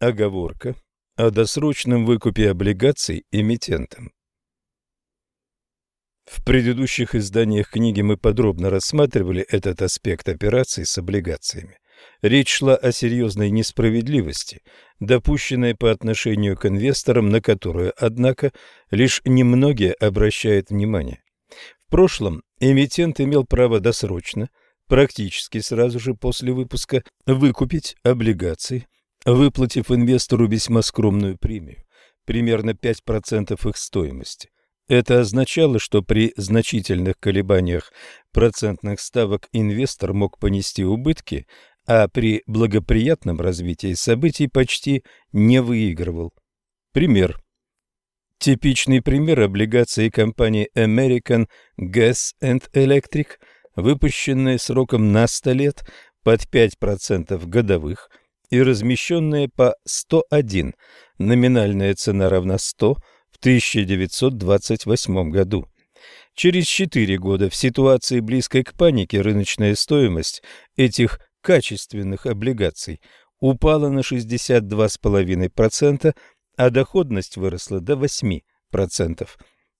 Оговорка о досрочном выкупе облигаций эмитентом. В предыдущих изданиях книги мы подробно рассматривали этот аспект операций с облигациями. Речь шла о серьезной несправедливости, допущенной по отношению к инвесторам, на которую, однако, лишь немногие обращают внимание. В прошлом эмитент имел право досрочно, практически сразу же после выпуска, выкупить облигации, выплатив инвестору весьма скромную премию, примерно 5% их стоимости. Это означало, что при значительных колебаниях процентных ставок инвестор мог понести убытки, а при благоприятном развитии событий почти не выигрывал. Пример. Типичный пример облигации компании American Gas and Electric, выпущенные сроком на 100 лет под 5% годовых и размещенные по 101, номинальная цена равна 100, в 1928 году. Через четыре года в ситуации близкой к панике рыночная стоимость этих качественных облигаций упала на 62,5%, а доходность выросла до 8%.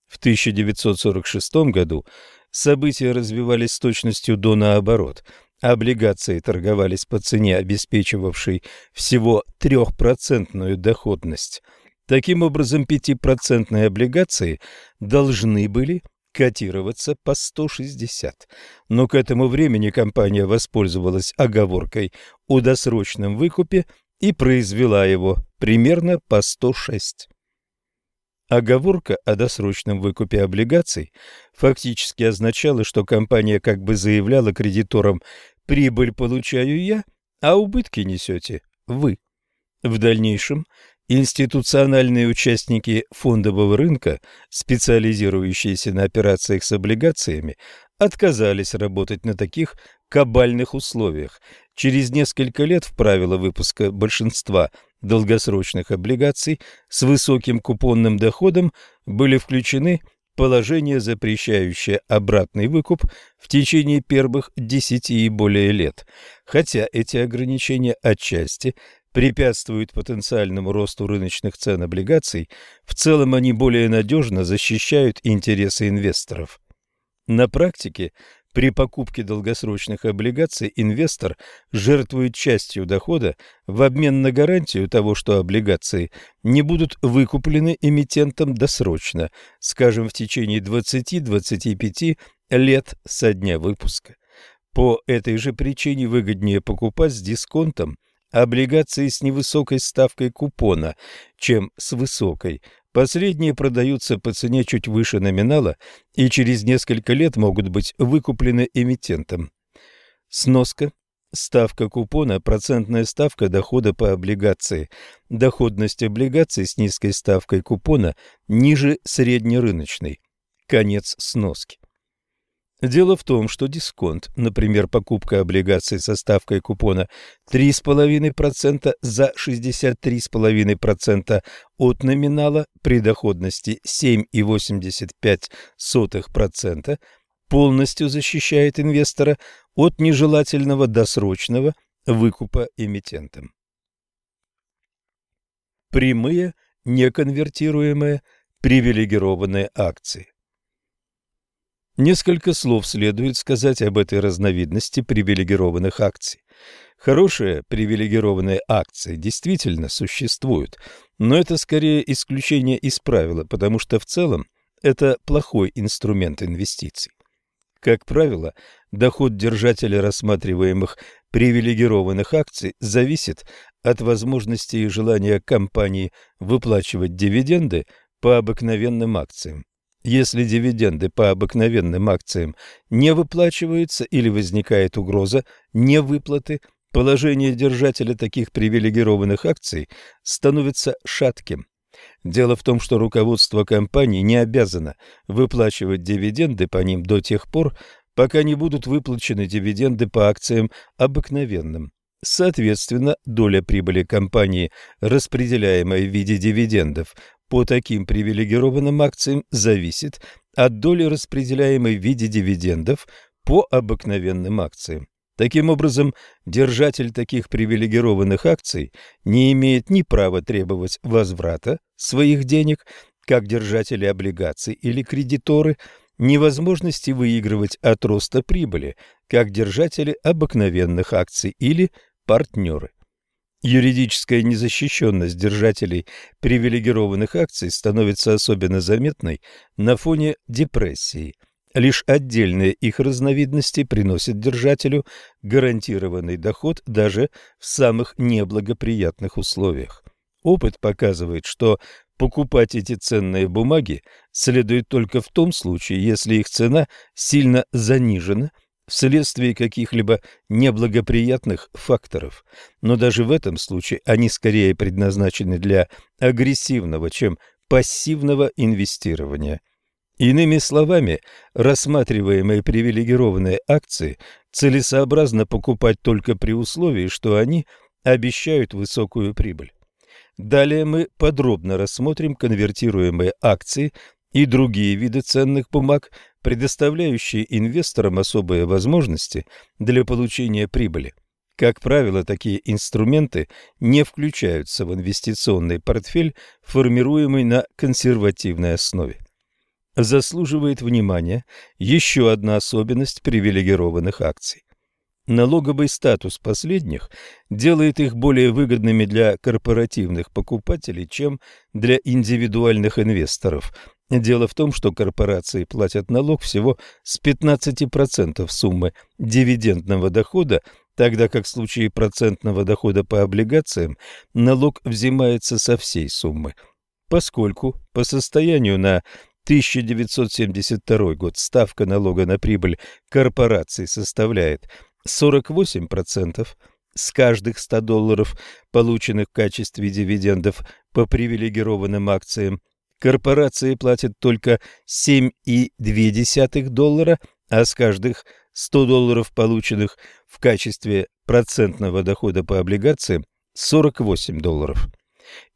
В 1946 году события развивались с точностью до наоборот. Облигации торговались по цене, обеспечивавшей всего трехпроцентную доходность – Таким образом, пятипроцентные облигации должны были котироваться по 160. Но к этому времени компания воспользовалась оговоркой о досрочном выкупе и произвела его примерно по 106. Оговорка о досрочном выкупе облигаций фактически означала, что компания как бы заявляла кредиторам «прибыль получаю я, а убытки несете вы». В дальнейшем Институциональные участники фондового рынка, специализирующиеся на операциях с облигациями, отказались работать на таких кабальных условиях. Через несколько лет в правила выпуска большинства долгосрочных облигаций с высоким купонным доходом были включены положения, запрещающие обратный выкуп в течение первых 10 и более лет, хотя эти ограничения отчасти препятствуют потенциальному росту рыночных цен облигаций, в целом они более надежно защищают интересы инвесторов. На практике при покупке долгосрочных облигаций инвестор жертвует частью дохода в обмен на гарантию того, что облигации не будут выкуплены эмитентом досрочно, скажем, в течение 20-25 лет со дня выпуска. По этой же причине выгоднее покупать с дисконтом облигации с невысокой ставкой купона, чем с высокой. Последние продаются по цене чуть выше номинала и через несколько лет могут быть выкуплены эмитентом. Сноска. Ставка купона – процентная ставка дохода по облигации. Доходность облигаций с низкой ставкой купона ниже среднерыночной. Конец сноски. Дело в том, что дисконт, например, покупка облигаций со ставкой купона 3,5% за 63,5% от номинала при доходности 7,85%, полностью защищает инвестора от нежелательного досрочного выкупа эмитентом. Прямые неконвертируемые привилегированные акции. Несколько слов следует сказать об этой разновидности привилегированных акций. Хорошие привилегированные акции действительно существуют, но это скорее исключение из правила, потому что в целом это плохой инструмент инвестиций. Как правило, доход держателя рассматриваемых привилегированных акций зависит от возможности и желания компании выплачивать дивиденды по обыкновенным акциям. Если дивиденды по обыкновенным акциям не выплачиваются или возникает угроза невыплаты, положение держателя таких привилегированных акций становится шатким. Дело в том, что руководство компании не обязано выплачивать дивиденды по ним до тех пор, пока не будут выплачены дивиденды по акциям обыкновенным. Соответственно, доля прибыли компании, распределяемая в виде дивидендов, по таким привилегированным акциям зависит от доли, распределяемой в виде дивидендов по обыкновенным акциям. Таким образом, держатель таких привилегированных акций не имеет ни права требовать возврата своих денег, как держатели облигаций или кредиторы, ни возможности выигрывать от роста прибыли, как держатели обыкновенных акций или партнеры. Юридическая незащищенность держателей привилегированных акций становится особенно заметной на фоне депрессии – Лишь отдельные их разновидности приносят держателю гарантированный доход даже в самых неблагоприятных условиях. Опыт показывает, что покупать эти ценные бумаги следует только в том случае, если их цена сильно занижена вследствие каких-либо неблагоприятных факторов. Но даже в этом случае они скорее предназначены для агрессивного, чем пассивного инвестирования. Иными словами, рассматриваемые привилегированные акции целесообразно покупать только при условии, что они обещают высокую прибыль. Далее мы подробно рассмотрим конвертируемые акции и другие виды ценных бумаг, предоставляющие инвесторам особые возможности для получения прибыли. Как правило, такие инструменты не включаются в инвестиционный портфель, формируемый на консервативной основе заслуживает внимания еще одна особенность привилегированных акций. Налоговый статус последних делает их более выгодными для корпоративных покупателей, чем для индивидуальных инвесторов. Дело в том, что корпорации платят налог всего с 15% суммы дивидендного дохода, тогда как в случае процентного дохода по облигациям налог взимается со всей суммы. Поскольку по состоянию на 1972 год ставка налога на прибыль корпораций составляет 48% с каждых 100 долларов, полученных в качестве дивидендов по привилегированным акциям. Корпорации платят только 7,2 доллара, а с каждых 100 долларов, полученных в качестве процентного дохода по облигациям, 48 долларов.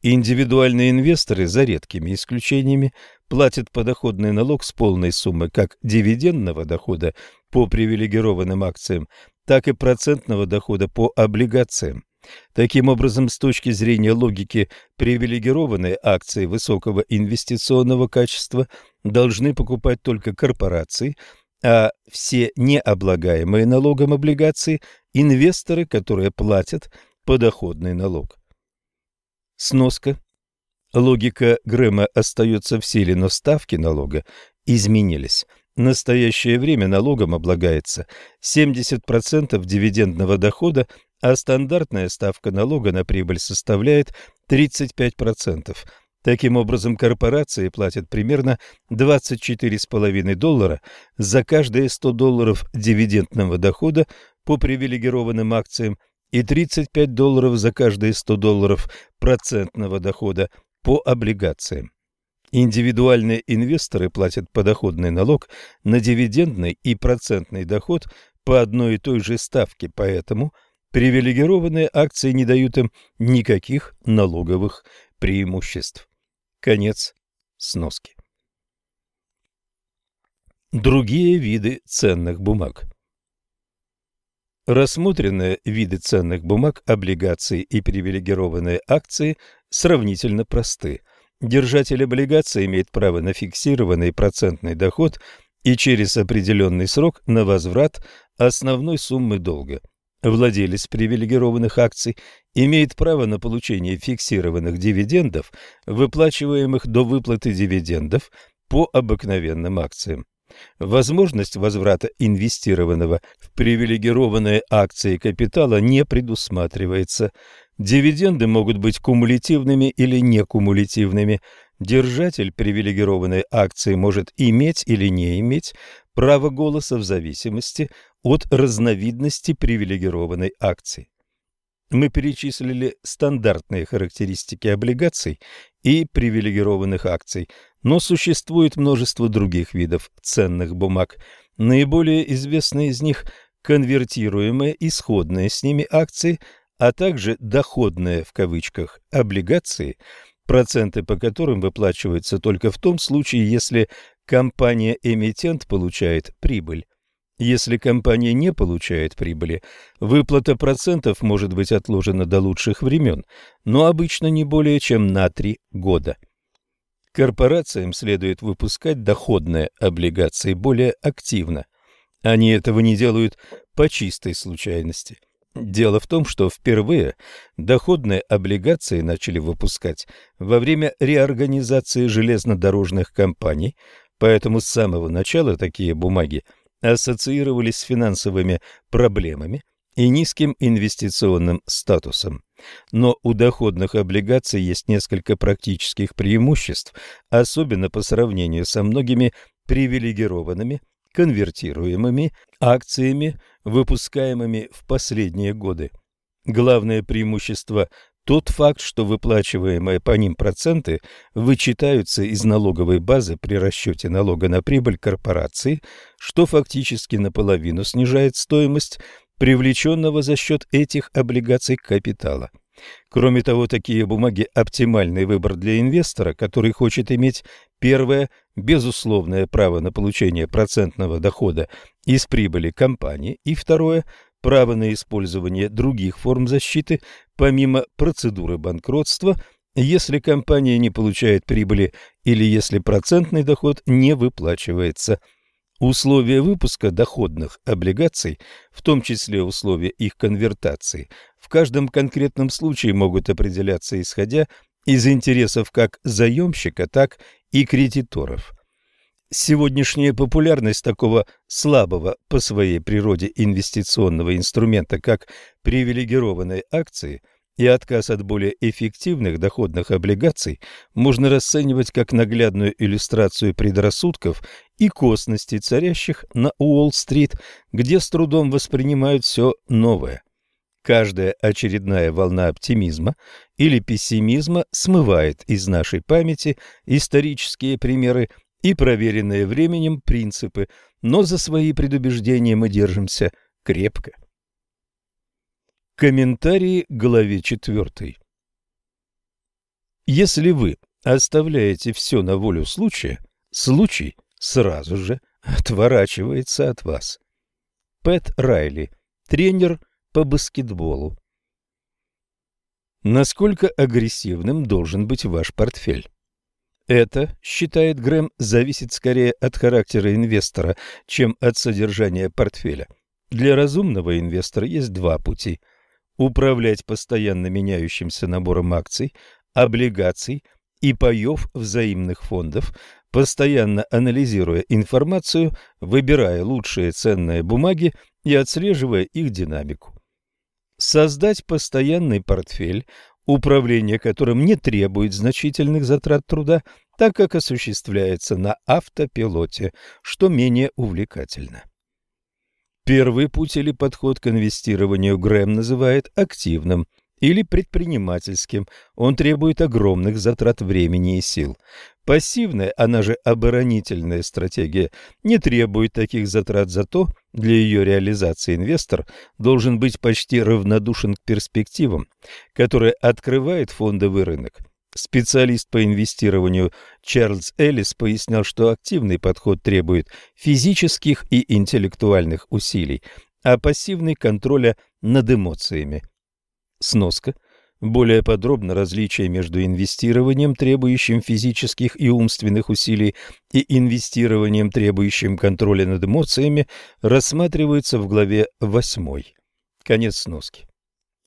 Индивидуальные инвесторы, за редкими исключениями, платят подоходный налог с полной суммы как дивидендного дохода по привилегированным акциям, так и процентного дохода по облигациям. Таким образом, с точки зрения логики, привилегированные акции высокого инвестиционного качества должны покупать только корпорации, а все необлагаемые налогом облигации – инвесторы, которые платят подоходный налог. Сноска. Логика Грэма остается в силе, но ставки налога изменились. В настоящее время налогом облагается 70% дивидендного дохода, а стандартная ставка налога на прибыль составляет 35%. Таким образом, корпорации платят примерно 24,5 доллара за каждые 100 долларов дивидендного дохода по привилегированным акциям и 35 долларов за каждые 100 долларов процентного дохода по облигациям. Индивидуальные инвесторы платят подоходный налог на дивидендный и процентный доход по одной и той же ставке, поэтому привилегированные акции не дают им никаких налоговых преимуществ. Конец сноски. Другие виды ценных бумаг Рассмотренные виды ценных бумаг, облигации и привилегированные акции сравнительно просты. Держатель облигаций имеет право на фиксированный процентный доход и через определенный срок на возврат основной суммы долга. Владелец привилегированных акций имеет право на получение фиксированных дивидендов, выплачиваемых до выплаты дивидендов по обыкновенным акциям. Возможность возврата инвестированного в привилегированные акции капитала не предусматривается. Дивиденды могут быть кумулятивными или некумулятивными. Держатель привилегированной акции может иметь или не иметь право голоса в зависимости от разновидности привилегированной акции. Мы перечислили стандартные характеристики облигаций и привилегированных акций, но существует множество других видов ценных бумаг. Наиболее известные из них – конвертируемые исходные с ними акции, а также доходные в кавычках облигации, проценты по которым выплачиваются только в том случае, если компания-эмитент получает прибыль. Если компания не получает прибыли, выплата процентов может быть отложена до лучших времен, но обычно не более чем на три года. Корпорациям следует выпускать доходные облигации более активно. Они этого не делают по чистой случайности. Дело в том, что впервые доходные облигации начали выпускать во время реорганизации железнодорожных компаний, поэтому с самого начала такие бумаги ассоциировались с финансовыми проблемами и низким инвестиционным статусом. Но у доходных облигаций есть несколько практических преимуществ, особенно по сравнению со многими привилегированными конвертируемыми акциями, выпускаемыми в последние годы. Главное преимущество – тот факт, что выплачиваемые по ним проценты вычитаются из налоговой базы при расчете налога на прибыль корпорации, что фактически наполовину снижает стоимость привлеченного за счет этих облигаций капитала. Кроме того, такие бумаги – оптимальный выбор для инвестора, который хочет иметь первое – безусловное право на получение процентного дохода из прибыли компании, и второе – право на использование других форм защиты, помимо процедуры банкротства, если компания не получает прибыли или если процентный доход не выплачивается – Условия выпуска доходных облигаций, в том числе условия их конвертации, в каждом конкретном случае могут определяться исходя из интересов как заемщика, так и кредиторов. Сегодняшняя популярность такого слабого по своей природе инвестиционного инструмента, как привилегированные акции – и отказ от более эффективных доходных облигаций можно расценивать как наглядную иллюстрацию предрассудков и косности, царящих на Уолл-стрит, где с трудом воспринимают все новое. Каждая очередная волна оптимизма или пессимизма смывает из нашей памяти исторические примеры и проверенные временем принципы, но за свои предубеждения мы держимся крепко. Комментарии к главе 4. Если вы оставляете все на волю случая, случай сразу же отворачивается от вас. Пэт Райли, тренер по баскетболу. Насколько агрессивным должен быть ваш портфель? Это, считает Грэм, зависит скорее от характера инвестора, чем от содержания портфеля. Для разумного инвестора есть два пути – управлять постоянно меняющимся набором акций, облигаций и паев взаимных фондов, постоянно анализируя информацию, выбирая лучшие ценные бумаги и отслеживая их динамику. Создать постоянный портфель, управление которым не требует значительных затрат труда, так как осуществляется на автопилоте, что менее увлекательно. Первый путь или подход к инвестированию Грэм называет активным или предпринимательским. Он требует огромных затрат времени и сил. Пассивная, она же оборонительная стратегия, не требует таких затрат, зато для ее реализации инвестор должен быть почти равнодушен к перспективам, которые открывает фондовый рынок. Специалист по инвестированию Чарльз Эллис пояснял, что активный подход требует физических и интеллектуальных усилий, а пассивный – контроля над эмоциями. Сноска. Более подробно различие между инвестированием, требующим физических и умственных усилий, и инвестированием, требующим контроля над эмоциями, рассматривается в главе 8. Конец сноски.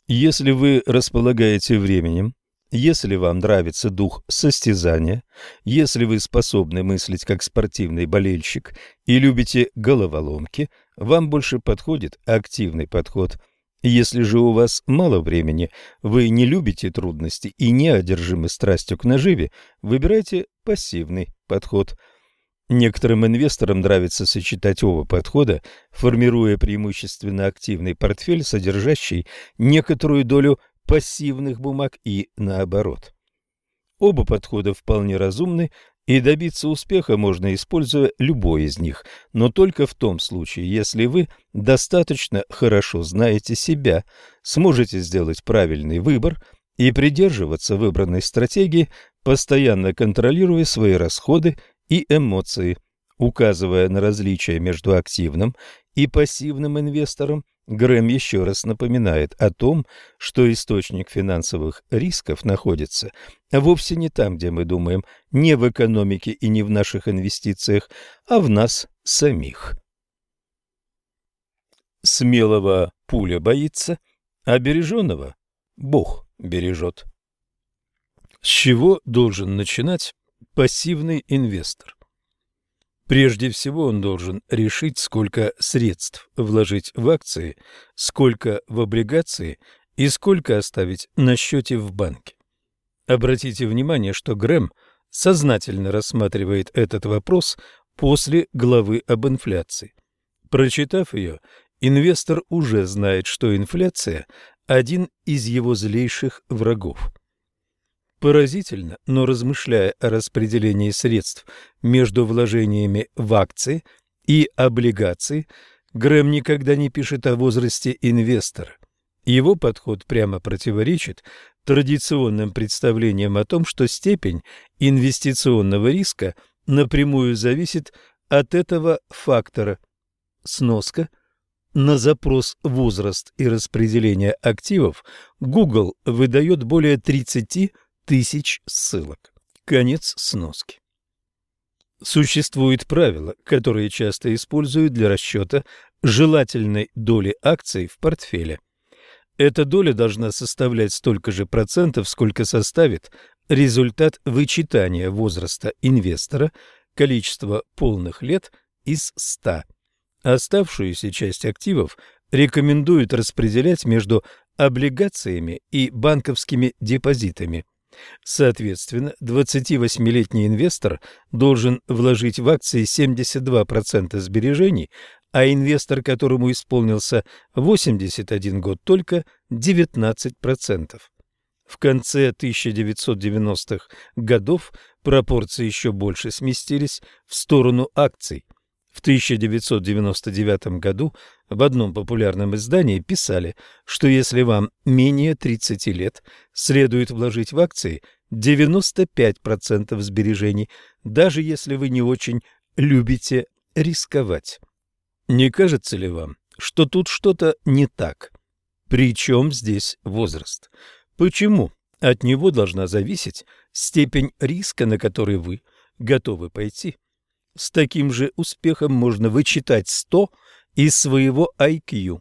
Если вы располагаете временем, если вам нравится дух состязания, если вы способны мыслить как спортивный болельщик и любите головоломки, вам больше подходит активный подход. Если же у вас мало времени, вы не любите трудности и не одержимы страстью к наживе, выбирайте пассивный подход. Некоторым инвесторам нравится сочетать оба подхода, формируя преимущественно активный портфель, содержащий некоторую долю пассивных бумаг и наоборот. Оба подхода вполне разумны, и добиться успеха можно, используя любой из них, но только в том случае, если вы достаточно хорошо знаете себя, сможете сделать правильный выбор и придерживаться выбранной стратегии, постоянно контролируя свои расходы и эмоции, указывая на различия между активным и пассивным инвесторам, Грэм еще раз напоминает о том, что источник финансовых рисков находится вовсе не там, где мы думаем, не в экономике и не в наших инвестициях, а в нас самих. Смелого пуля боится, а береженного Бог бережет. С чего должен начинать пассивный инвестор? Прежде всего он должен решить, сколько средств вложить в акции, сколько в облигации и сколько оставить на счете в банке. Обратите внимание, что Грэм сознательно рассматривает этот вопрос после главы об инфляции. Прочитав ее, инвестор уже знает, что инфляция – один из его злейших врагов. Поразительно, но размышляя о распределении средств между вложениями в акции и облигации, Грэм никогда не пишет о возрасте инвестора. Его подход прямо противоречит традиционным представлениям о том, что степень инвестиционного риска напрямую зависит от этого фактора. Сноска. На запрос «возраст и распределение активов» Google выдает более 30 тысяч ссылок. Конец сноски. Существует правило, которое часто используют для расчета желательной доли акций в портфеле. Эта доля должна составлять столько же процентов, сколько составит результат вычитания возраста инвестора, количество полных лет из 100. Оставшуюся часть активов рекомендуют распределять между облигациями и банковскими депозитами – Соответственно, 28-летний инвестор должен вложить в акции 72% сбережений, а инвестор, которому исполнился 81 год, только 19%. В конце 1990-х годов пропорции еще больше сместились в сторону акций. В 1999 году в одном популярном издании писали, что если вам менее 30 лет, следует вложить в акции 95% сбережений, даже если вы не очень любите рисковать. Не кажется ли вам, что тут что-то не так? Причем здесь возраст? Почему от него должна зависеть степень риска, на который вы готовы пойти? С таким же успехом можно вычитать 100 из своего IQ.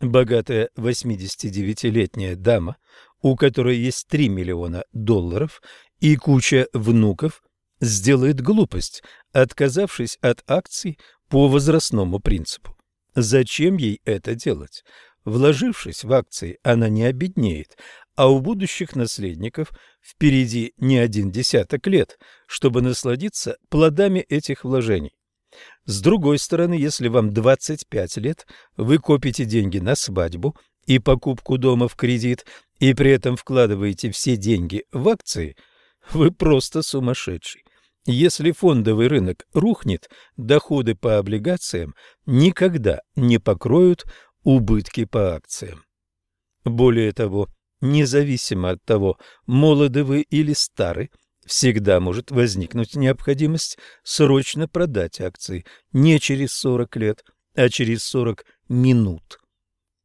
Богатая 89-летняя дама, у которой есть 3 миллиона долларов и куча внуков, сделает глупость, отказавшись от акций по возрастному принципу. Зачем ей это делать? Вложившись в акции, она не обеднеет, а у будущих наследников впереди не один десяток лет, чтобы насладиться плодами этих вложений. С другой стороны, если вам 25 лет, вы копите деньги на свадьбу и покупку дома в кредит, и при этом вкладываете все деньги в акции, вы просто сумасшедший. Если фондовый рынок рухнет, доходы по облигациям никогда не покроют убытки по акциям. Более того, независимо от того, молоды вы или стары, всегда может возникнуть необходимость срочно продать акции не через 40 лет, а через 40 минут.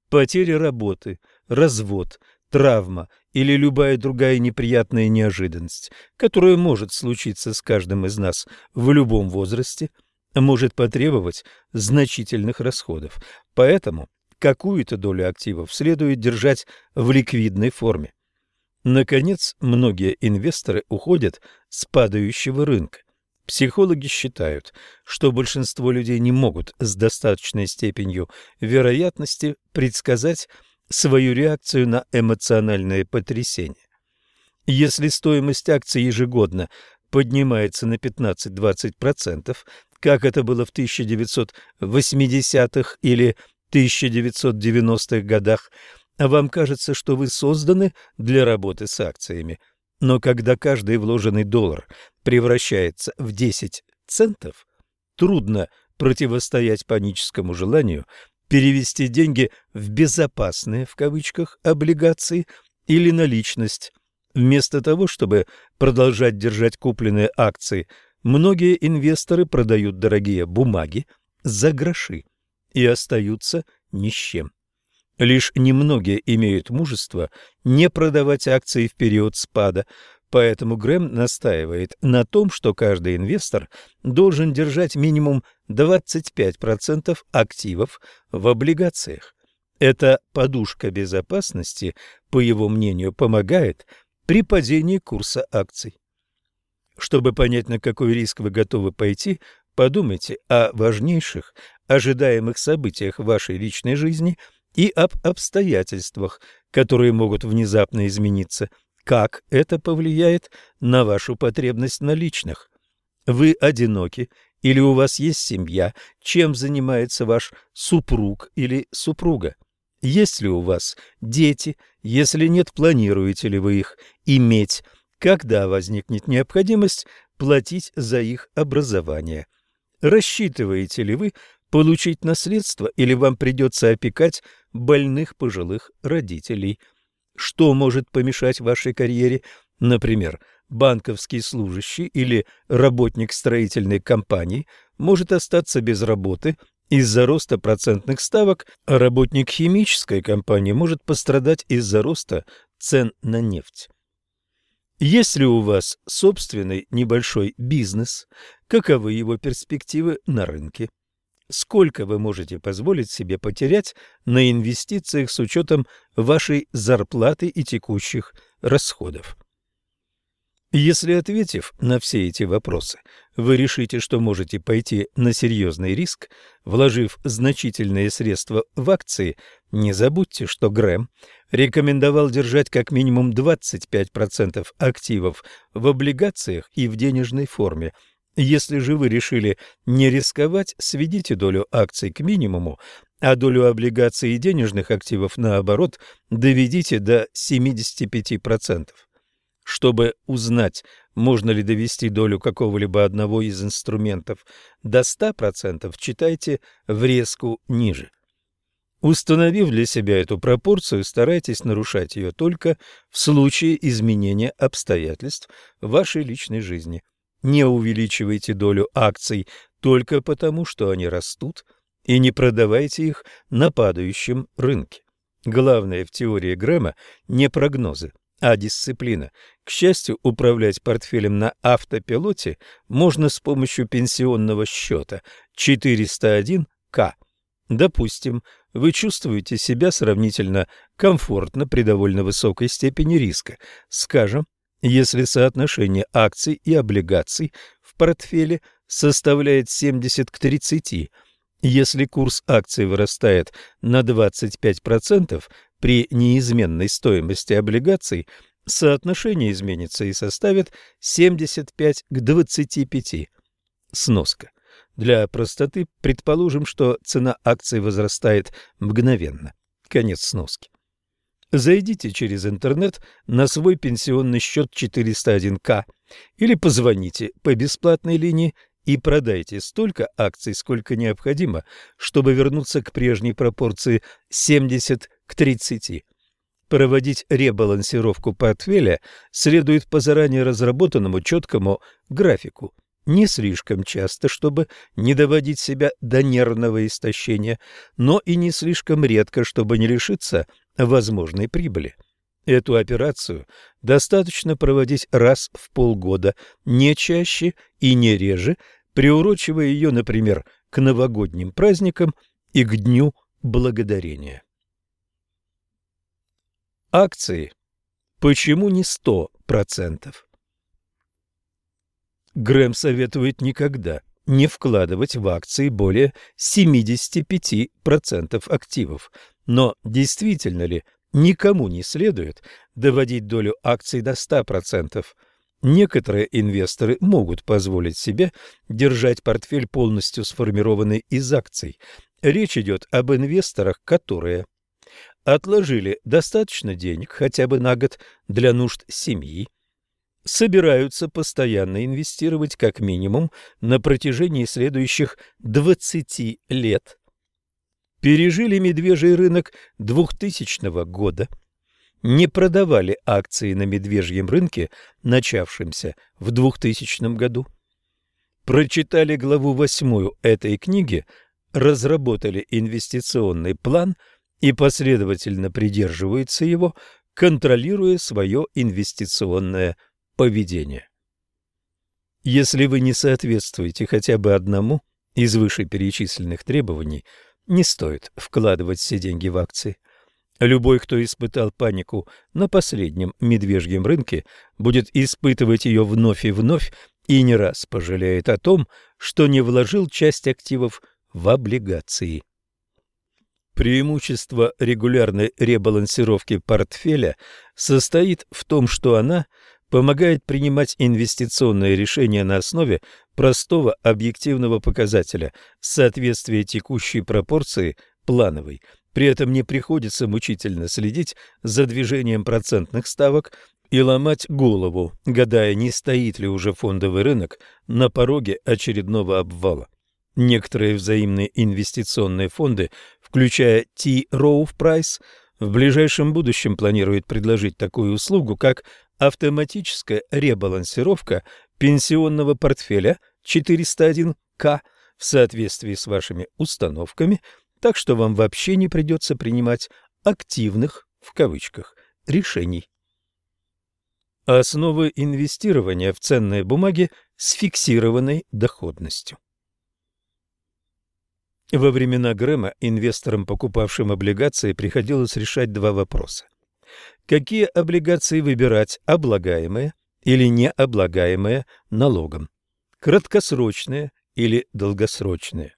Потеря работы, развод, травма или любая другая неприятная неожиданность, которая может случиться с каждым из нас в любом возрасте, может потребовать значительных расходов. Поэтому какую-то долю активов следует держать в ликвидной форме. Наконец, многие инвесторы уходят с падающего рынка. Психологи считают, что большинство людей не могут с достаточной степенью вероятности предсказать свою реакцию на эмоциональное потрясение. Если стоимость акций ежегодно поднимается на 15-20%, как это было в 1980-х или 1990-х годах, а вам кажется, что вы созданы для работы с акциями. Но когда каждый вложенный доллар превращается в 10 центов, трудно противостоять паническому желанию перевести деньги в «безопасные» в кавычках облигации или наличность. Вместо того, чтобы продолжать держать купленные акции, многие инвесторы продают дорогие бумаги за гроши. И остаются ни с чем. Лишь немногие имеют мужество не продавать акции в период спада, поэтому Грэм настаивает на том, что каждый инвестор должен держать минимум 25% активов в облигациях. Эта подушка безопасности, по его мнению, помогает при падении курса акций. Чтобы понять, на какой риск вы готовы пойти, подумайте о важнейших ожидаемых событиях в вашей личной жизни и об обстоятельствах, которые могут внезапно измениться. Как это повлияет на вашу потребность наличных? Вы одиноки или у вас есть семья? Чем занимается ваш супруг или супруга? Есть ли у вас дети? Если нет, планируете ли вы их иметь? Когда возникнет необходимость платить за их образование? Рассчитываете ли вы получить наследство или вам придется опекать больных пожилых родителей? Что может помешать вашей карьере? Например, банковский служащий или работник строительной компании может остаться без работы из-за роста процентных ставок, а работник химической компании может пострадать из-за роста цен на нефть. Если у вас собственный небольшой бизнес, каковы его перспективы на рынке? Сколько вы можете позволить себе потерять на инвестициях с учетом вашей зарплаты и текущих расходов? Если, ответив на все эти вопросы, вы решите, что можете пойти на серьезный риск, вложив значительные средства в акции, не забудьте, что Грэм рекомендовал держать как минимум 25% активов в облигациях и в денежной форме. Если же вы решили не рисковать, сведите долю акций к минимуму, а долю облигаций и денежных активов, наоборот, доведите до 75%. Чтобы узнать, можно ли довести долю какого-либо одного из инструментов до 100%, читайте врезку ниже. Установив для себя эту пропорцию, старайтесь нарушать ее только в случае изменения обстоятельств вашей личной жизни. Не увеличивайте долю акций только потому, что они растут, и не продавайте их на падающем рынке. Главное в теории Грэма не прогнозы, а дисциплина. К счастью, управлять портфелем на автопилоте можно с помощью пенсионного счета 401К. Допустим, вы чувствуете себя сравнительно комфортно при довольно высокой степени риска. Скажем, если соотношение акций и облигаций в портфеле составляет 70 к 30, если курс акций вырастает на 25%, при неизменной стоимости облигаций соотношение изменится и составит 75 к 25. Сноска. Для простоты предположим, что цена акций возрастает мгновенно. Конец сноски. Зайдите через интернет на свой пенсионный счет 401К или позвоните по бесплатной линии и продайте столько акций, сколько необходимо, чтобы вернуться к прежней пропорции 70 к 30. Проводить ребалансировку портфеля следует по заранее разработанному четкому графику. Не слишком часто, чтобы не доводить себя до нервного истощения, но и не слишком редко, чтобы не лишиться возможной прибыли. Эту операцию достаточно проводить раз в полгода, не чаще и не реже, приурочивая ее, например, к новогодним праздникам и к Дню Благодарения. Акции. Почему не 100%? Грэм советует никогда не вкладывать в акции более 75% активов. Но действительно ли никому не следует доводить долю акций до 100%? Некоторые инвесторы могут позволить себе держать портфель полностью сформированный из акций. Речь идет об инвесторах, которые отложили достаточно денег хотя бы на год для нужд семьи, собираются постоянно инвестировать как минимум на протяжении следующих 20 лет. Пережили медвежий рынок 2000 года, не продавали акции на медвежьем рынке, начавшемся в 2000 году. Прочитали главу восьмую этой книги разработали инвестиционный план и последовательно придерживаются его, контролируя свое инвестиционное поведение. Если вы не соответствуете хотя бы одному из вышеперечисленных требований, не стоит вкладывать все деньги в акции. Любой, кто испытал панику на последнем медвежьем рынке, будет испытывать ее вновь и вновь и не раз пожалеет о том, что не вложил часть активов в облигации. Преимущество регулярной ребалансировки портфеля состоит в том, что она помогает принимать инвестиционные решения на основе простого объективного показателя соответствия текущей пропорции плановой. При этом не приходится мучительно следить за движением процентных ставок и ломать голову, гадая, не стоит ли уже фондовый рынок на пороге очередного обвала. Некоторые взаимные инвестиционные фонды, включая T. Rowe Price, в ближайшем будущем планируют предложить такую услугу, как автоматическая ребалансировка пенсионного портфеля 401К в соответствии с вашими установками, так что вам вообще не придется принимать «активных» в кавычках решений. Основы инвестирования в ценные бумаги с фиксированной доходностью. Во времена Грэма инвесторам, покупавшим облигации, приходилось решать два вопроса. Какие облигации выбирать, облагаемые или необлагаемые налогом? Краткосрочные или долгосрочные?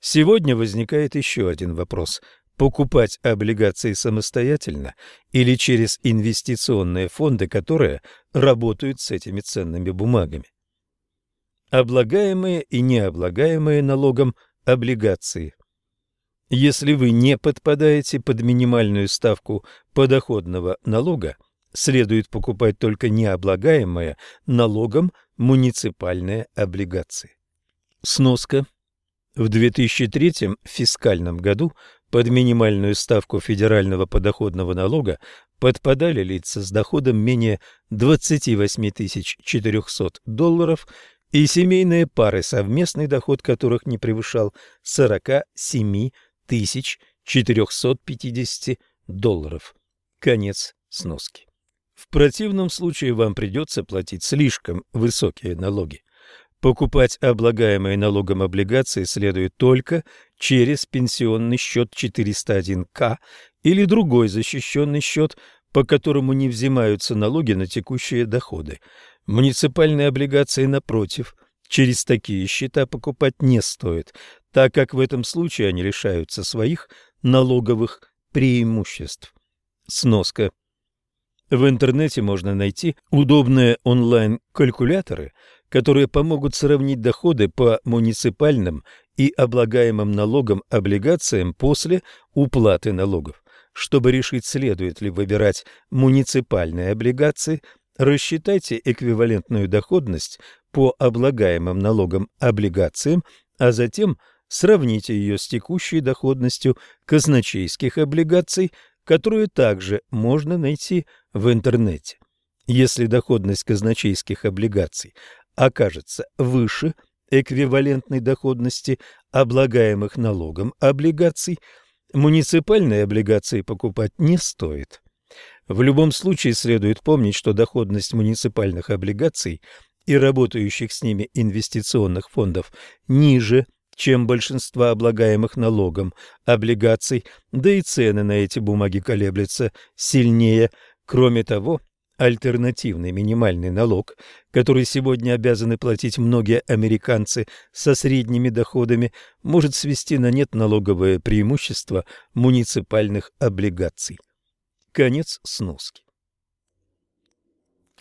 Сегодня возникает еще один вопрос. Покупать облигации самостоятельно или через инвестиционные фонды, которые работают с этими ценными бумагами? Облагаемые и необлагаемые налогом облигации. Если вы не подпадаете под минимальную ставку подоходного налога, следует покупать только необлагаемые налогом муниципальные облигации. Сноска. В 2003 фискальном году под минимальную ставку федерального подоходного налога подпадали лица с доходом менее 28 400 долларов и семейные пары, совместный доход которых не превышал 47 450 долларов. Конец сноски. В противном случае вам придется платить слишком высокие налоги. Покупать облагаемые налогом облигации следует только через пенсионный счет 401К или другой защищенный счет, по которому не взимаются налоги на текущие доходы. Муниципальные облигации, напротив, через такие счета покупать не стоит, так как в этом случае они лишаются своих налоговых преимуществ. Сноска. В интернете можно найти удобные онлайн-калькуляторы, которые помогут сравнить доходы по муниципальным и облагаемым налогом облигациям после уплаты налогов. Чтобы решить, следует ли выбирать муниципальные облигации – Рассчитайте эквивалентную доходность по облагаемым налогом облигациям, а затем сравните ее с текущей доходностью казначейских облигаций, которую также можно найти в интернете. Если доходность казначейских облигаций окажется выше эквивалентной доходности облагаемых налогом облигаций, муниципальные облигации покупать не стоит. В любом случае следует помнить, что доходность муниципальных облигаций и работающих с ними инвестиционных фондов ниже, чем большинство облагаемых налогом облигаций, да и цены на эти бумаги колеблются сильнее. Кроме того, альтернативный минимальный налог, который сегодня обязаны платить многие американцы со средними доходами, может свести на нет налоговое преимущество муниципальных облигаций. Конец сноски.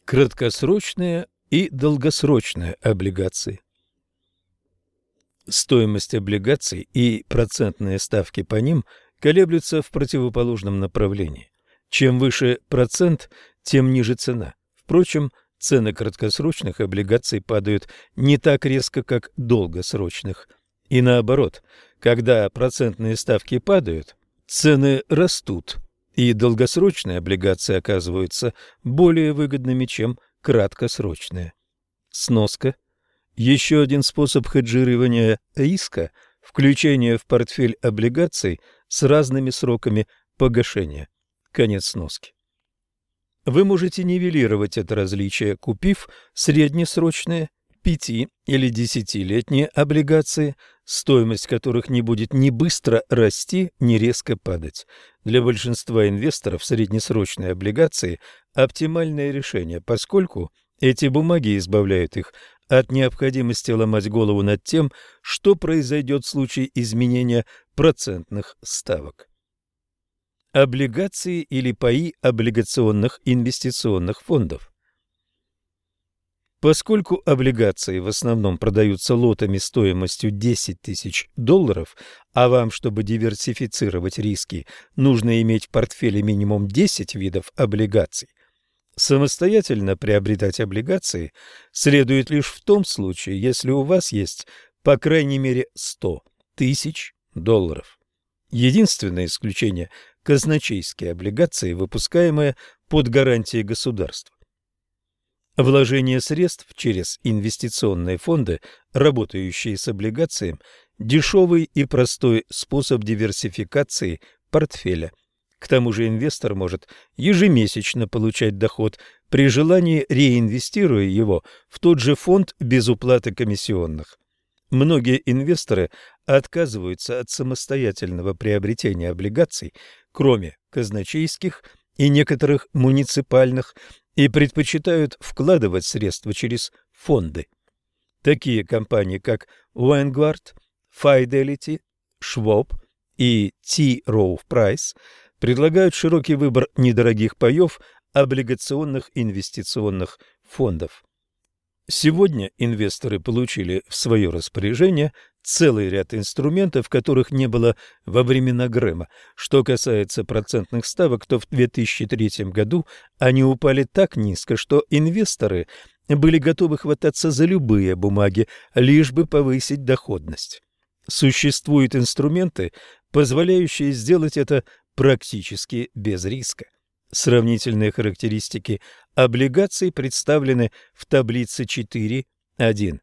Краткосрочные и долгосрочные облигации. Стоимость облигаций и процентные ставки по ним колеблются в противоположном направлении. Чем выше процент, тем ниже цена. Впрочем, цены краткосрочных облигаций падают не так резко, как долгосрочных. И наоборот, когда процентные ставки падают, цены растут и долгосрочные облигации оказываются более выгодными, чем краткосрочные. Сноска. Еще один способ хеджирования риска включение в портфель облигаций с разными сроками погашения. Конец сноски. Вы можете нивелировать это различие, купив среднесрочные 5 или 10-летние облигации, стоимость которых не будет ни быстро расти, ни резко падать. Для большинства инвесторов среднесрочные облигации – оптимальное решение, поскольку эти бумаги избавляют их от необходимости ломать голову над тем, что произойдет в случае изменения процентных ставок. Облигации или паи облигационных инвестиционных фондов. Поскольку облигации в основном продаются лотами стоимостью 10 тысяч долларов, а вам, чтобы диверсифицировать риски, нужно иметь в портфеле минимум 10 видов облигаций, самостоятельно приобретать облигации следует лишь в том случае, если у вас есть по крайней мере 100 тысяч долларов. Единственное исключение – казначейские облигации, выпускаемые под гарантией государства. Вложение средств через инвестиционные фонды, работающие с облигацией, дешевый и простой способ диверсификации портфеля. К тому же инвестор может ежемесячно получать доход, при желании реинвестируя его в тот же фонд без уплаты комиссионных. Многие инвесторы отказываются от самостоятельного приобретения облигаций, кроме казначейских и некоторых муниципальных, и предпочитают вкладывать средства через фонды. Такие компании, как Vanguard, Fidelity, Schwab и T. Rowe Price предлагают широкий выбор недорогих паев облигационных инвестиционных фондов. Сегодня инвесторы получили в свое распоряжение целый ряд инструментов, которых не было во времена Грэма. Что касается процентных ставок, то в 2003 году они упали так низко, что инвесторы были готовы хвататься за любые бумаги, лишь бы повысить доходность. Существуют инструменты, позволяющие сделать это практически без риска. Сравнительные характеристики облигаций представлены в таблице 4.1.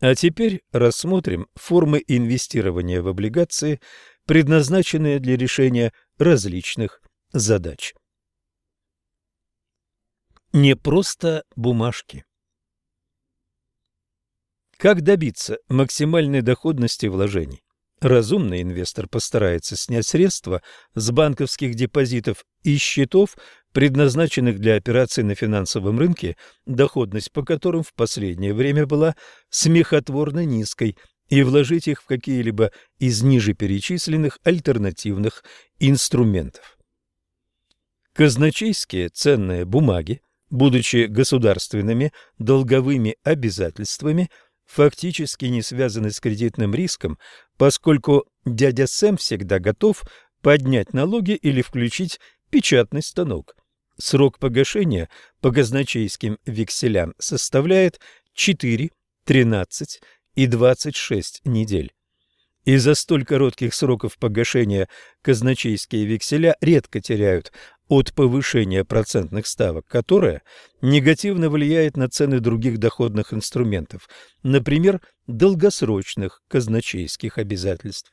А теперь рассмотрим формы инвестирования в облигации, предназначенные для решения различных задач. Не просто бумажки. Как добиться максимальной доходности вложений? Разумный инвестор постарается снять средства с банковских депозитов и счетов, предназначенных для операций на финансовом рынке, доходность по которым в последнее время была смехотворно низкой, и вложить их в какие-либо из ниже перечисленных альтернативных инструментов. Казначейские ценные бумаги, будучи государственными долговыми обязательствами, фактически не связаны с кредитным риском, поскольку дядя Сэм всегда готов поднять налоги или включить печатный станок. Срок погашения по казначейским векселям составляет 4, 13 и 26 недель. Из-за столь коротких сроков погашения казначейские векселя редко теряют от повышения процентных ставок, которое негативно влияет на цены других доходных инструментов, например, долгосрочных казначейских обязательств.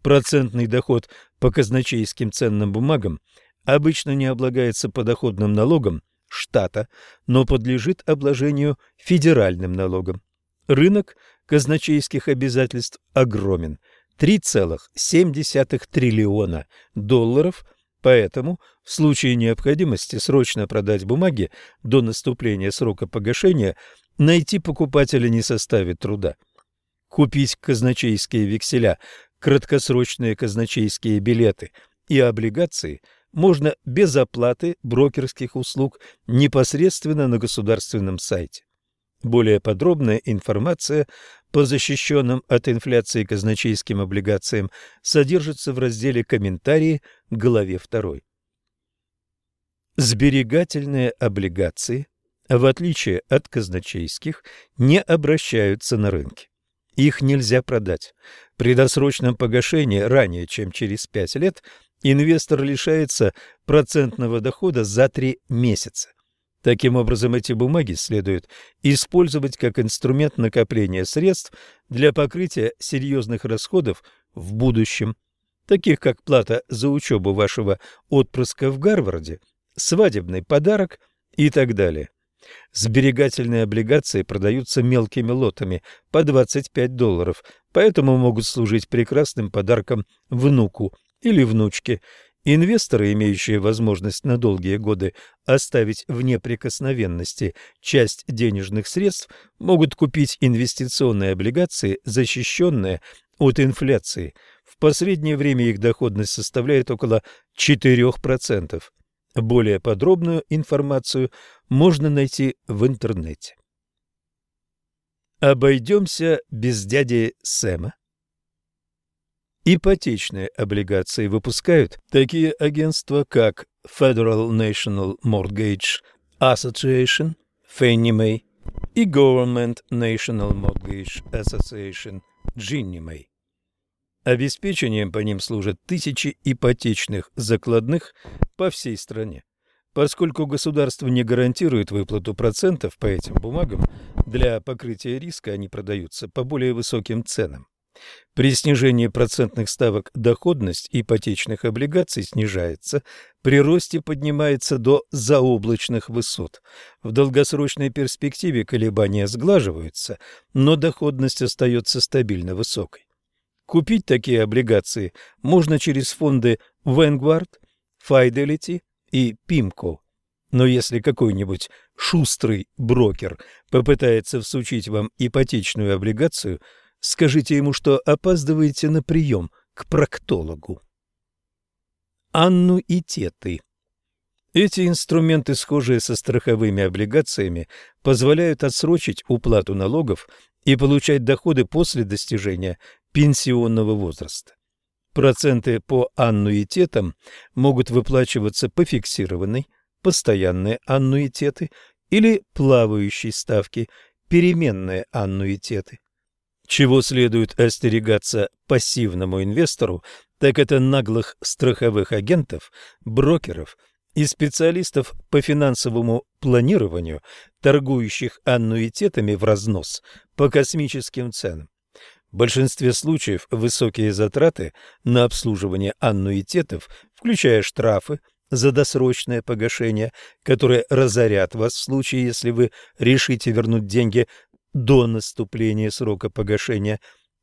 Процентный доход по казначейским ценным бумагам обычно не облагается подоходным налогом штата, но подлежит обложению федеральным налогом. Рынок казначейских обязательств огромен – 3,7 триллиона долларов Поэтому в случае необходимости срочно продать бумаги до наступления срока погашения найти покупателя не составит труда. Купить казначейские векселя, краткосрочные казначейские билеты и облигации можно без оплаты брокерских услуг непосредственно на государственном сайте. Более подробная информация по защищенным от инфляции казначейским облигациям содержится в разделе «Комментарии» к главе 2. Сберегательные облигации, в отличие от казначейских, не обращаются на рынке. Их нельзя продать. При досрочном погашении ранее, чем через 5 лет, инвестор лишается процентного дохода за 3 месяца. Таким образом, эти бумаги следует использовать как инструмент накопления средств для покрытия серьезных расходов в будущем, таких как плата за учебу вашего отпрыска в Гарварде, свадебный подарок и так далее. Сберегательные облигации продаются мелкими лотами по 25 долларов, поэтому могут служить прекрасным подарком внуку или внучке. Инвесторы, имеющие возможность на долгие годы оставить в неприкосновенности часть денежных средств, могут купить инвестиционные облигации, защищенные от инфляции. В последнее время их доходность составляет около 4%. Более подробную информацию можно найти в интернете. Обойдемся без дяди Сэма. Ипотечные облигации выпускают такие агентства, как Federal National Mortgage Association, Fannie Mae и Government National Mortgage Association, Ginnie Mae. Обеспечением по ним служат тысячи ипотечных закладных по всей стране. Поскольку государство не гарантирует выплату процентов по этим бумагам, для покрытия риска они продаются по более высоким ценам. При снижении процентных ставок доходность ипотечных облигаций снижается, при росте поднимается до заоблачных высот. В долгосрочной перспективе колебания сглаживаются, но доходность остается стабильно высокой. Купить такие облигации можно через фонды Vanguard, Fidelity и PIMCO. Но если какой-нибудь шустрый брокер попытается всучить вам ипотечную облигацию, скажите ему, что опаздываете на прием к проктологу. Аннуитеты эти инструменты, схожие со страховыми облигациями, позволяют отсрочить уплату налогов и получать доходы после достижения пенсионного возраста. Проценты по аннуитетам могут выплачиваться по фиксированной, постоянные аннуитеты или плавающей ставке, переменные аннуитеты. Чего следует остерегаться пассивному инвестору, так это наглых страховых агентов, брокеров и специалистов по финансовому планированию, торгующих аннуитетами в разнос по космическим ценам. В большинстве случаев высокие затраты на обслуживание аннуитетов, включая штрафы за досрочное погашение, которые разорят вас в случае, если вы решите вернуть деньги до наступления срока погашения,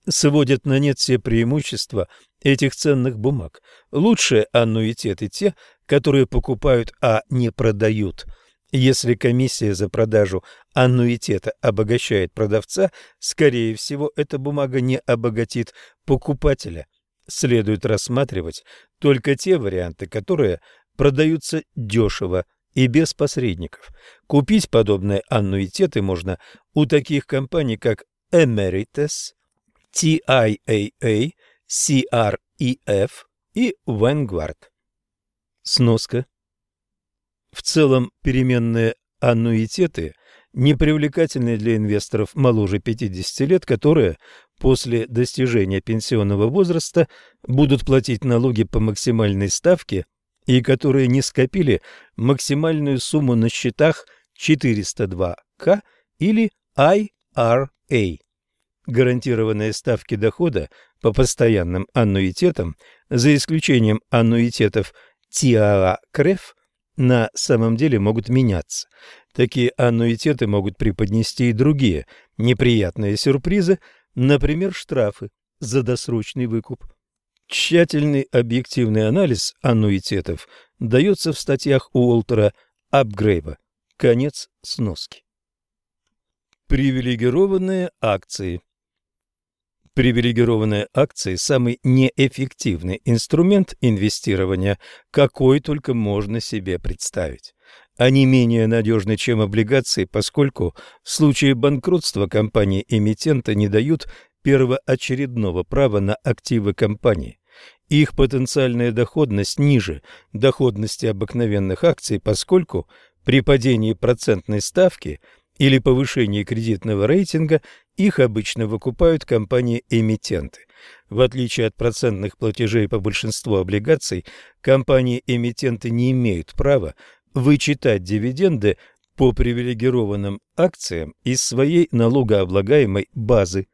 сводят на нет все преимущества этих ценных бумаг. Лучшие аннуитеты те, которые покупают, а не продают – если комиссия за продажу аннуитета обогащает продавца, скорее всего, эта бумага не обогатит покупателя. Следует рассматривать только те варианты, которые продаются дешево и без посредников. Купить подобные аннуитеты можно у таких компаний, как Emeritus, TIAA, CREF и Vanguard. Сноска в целом переменные аннуитеты непривлекательны для инвесторов моложе 50 лет, которые после достижения пенсионного возраста будут платить налоги по максимальной ставке и которые не скопили максимальную сумму на счетах 402К или IRA. Гарантированные ставки дохода по постоянным аннуитетам, за исключением аннуитетов ТИАА-КРЕФ, на самом деле могут меняться. Такие аннуитеты могут преподнести и другие неприятные сюрпризы, например, штрафы за досрочный выкуп. Тщательный объективный анализ аннуитетов дается в статьях Уолтера Апгрейва. Конец сноски. Привилегированные акции Привилегированные акции – самый неэффективный инструмент инвестирования, какой только можно себе представить. Они менее надежны, чем облигации, поскольку в случае банкротства компании-эмитента не дают первоочередного права на активы компании. Их потенциальная доходность ниже доходности обыкновенных акций, поскольку при падении процентной ставки – или повышении кредитного рейтинга их обычно выкупают компании-эмитенты. В отличие от процентных платежей по большинству облигаций, компании-эмитенты не имеют права вычитать дивиденды по привилегированным акциям из своей налогооблагаемой базы.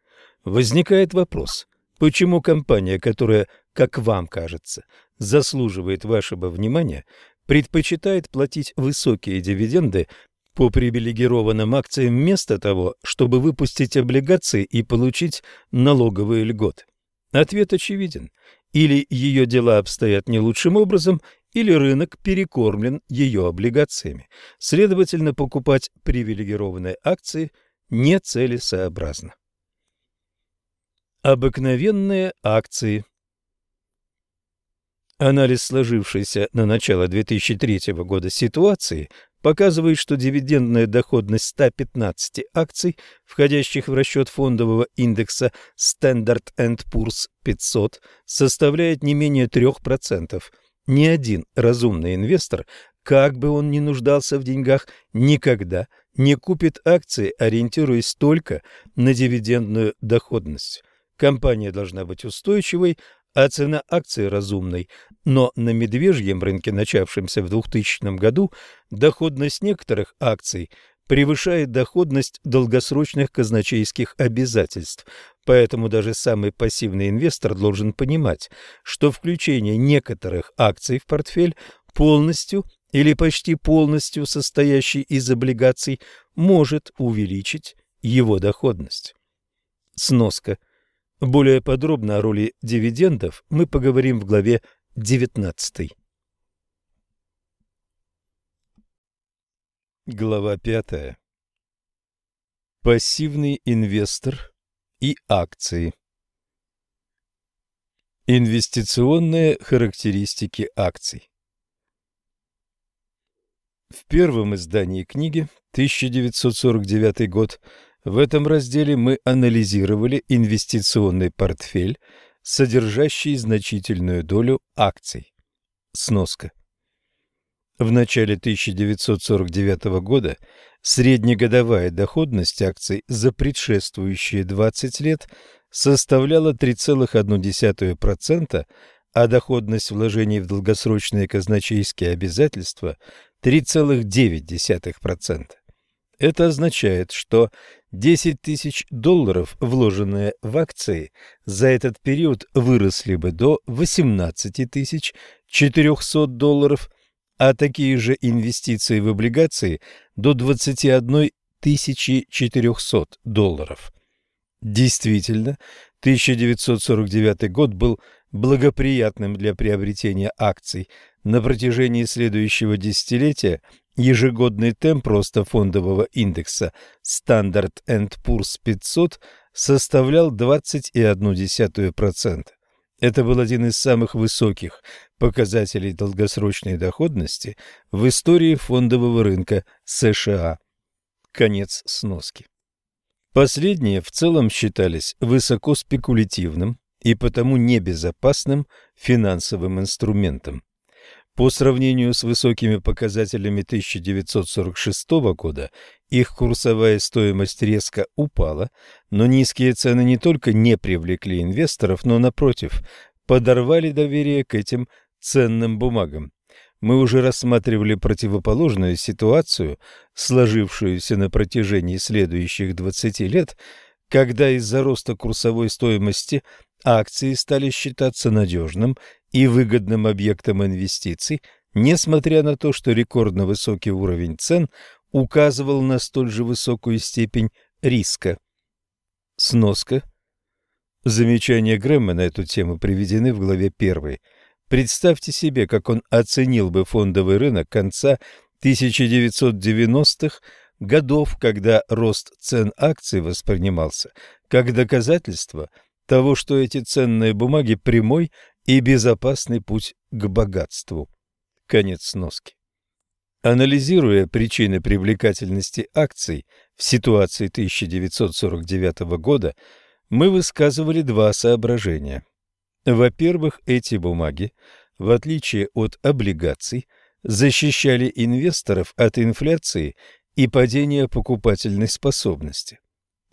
Возникает вопрос, почему компания, которая, как вам кажется, заслуживает вашего внимания, предпочитает платить высокие дивиденды по привилегированным акциям вместо того, чтобы выпустить облигации и получить налоговые льготы? Ответ очевиден. Или ее дела обстоят не лучшим образом, или рынок перекормлен ее облигациями. Следовательно, покупать привилегированные акции нецелесообразно. Обыкновенные акции Анализ сложившейся на начало 2003 года ситуации показывает, что дивидендная доходность 115 акций, входящих в расчет фондового индекса Standard Poor's 500, составляет не менее 3%. Ни один разумный инвестор, как бы он ни нуждался в деньгах, никогда не купит акции, ориентируясь только на дивидендную доходность. Компания должна быть устойчивой, а цена акций разумной. Но на медвежьем рынке, начавшемся в 2000 году, доходность некоторых акций превышает доходность долгосрочных казначейских обязательств. Поэтому даже самый пассивный инвестор должен понимать, что включение некоторых акций в портфель полностью или почти полностью состоящий из облигаций может увеличить его доходность. Сноска. Более подробно о роли дивидендов мы поговорим в главе 19. Глава 5. Пассивный инвестор и акции. Инвестиционные характеристики акций. В первом издании книги 1949 год в этом разделе мы анализировали инвестиционный портфель, содержащий значительную долю акций. Сноска. В начале 1949 года среднегодовая доходность акций за предшествующие 20 лет составляла 3,1%, а доходность вложений в долгосрочные казначейские обязательства – 3,9%. Это означает, что 10 тысяч долларов, вложенные в акции, за этот период выросли бы до 18 тысяч 400 долларов, а такие же инвестиции в облигации до 21 400 долларов. Действительно, 1949 год был благоприятным для приобретения акций. На протяжении следующего десятилетия ежегодный темп роста фондового индекса Standard Poor's 500 составлял 20,1%. Это был один из самых высоких показателей долгосрочной доходности в истории фондового рынка США. Конец сноски. Последние в целом считались высоко спекулятивным и потому небезопасным финансовым инструментом. По сравнению с высокими показателями 1946 года, их курсовая стоимость резко упала, но низкие цены не только не привлекли инвесторов, но, напротив, подорвали доверие к этим ценным бумагам. Мы уже рассматривали противоположную ситуацию, сложившуюся на протяжении следующих 20 лет, когда из-за роста курсовой стоимости акции стали считаться надежным и выгодным объектом инвестиций, несмотря на то, что рекордно высокий уровень цен указывал на столь же высокую степень риска. Сноска. Замечания Грэмма на эту тему приведены в главе 1. Представьте себе, как он оценил бы фондовый рынок конца 1990-х годов, когда рост цен акций воспринимался как доказательство того, что эти ценные бумаги прямой и безопасный путь к богатству. Конец сноски. Анализируя причины привлекательности акций в ситуации 1949 года, мы высказывали два соображения. Во-первых, эти бумаги, в отличие от облигаций, защищали инвесторов от инфляции и падения покупательной способности.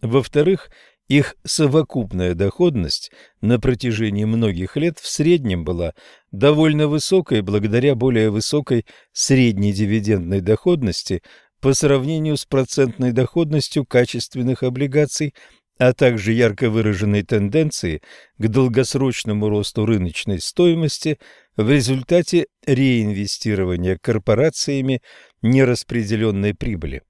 Во-вторых, их совокупная доходность на протяжении многих лет в среднем была довольно высокой благодаря более высокой средней дивидендной доходности по сравнению с процентной доходностью качественных облигаций, а также ярко выраженной тенденции к долгосрочному росту рыночной стоимости в результате реинвестирования корпорациями нераспределенной прибыли.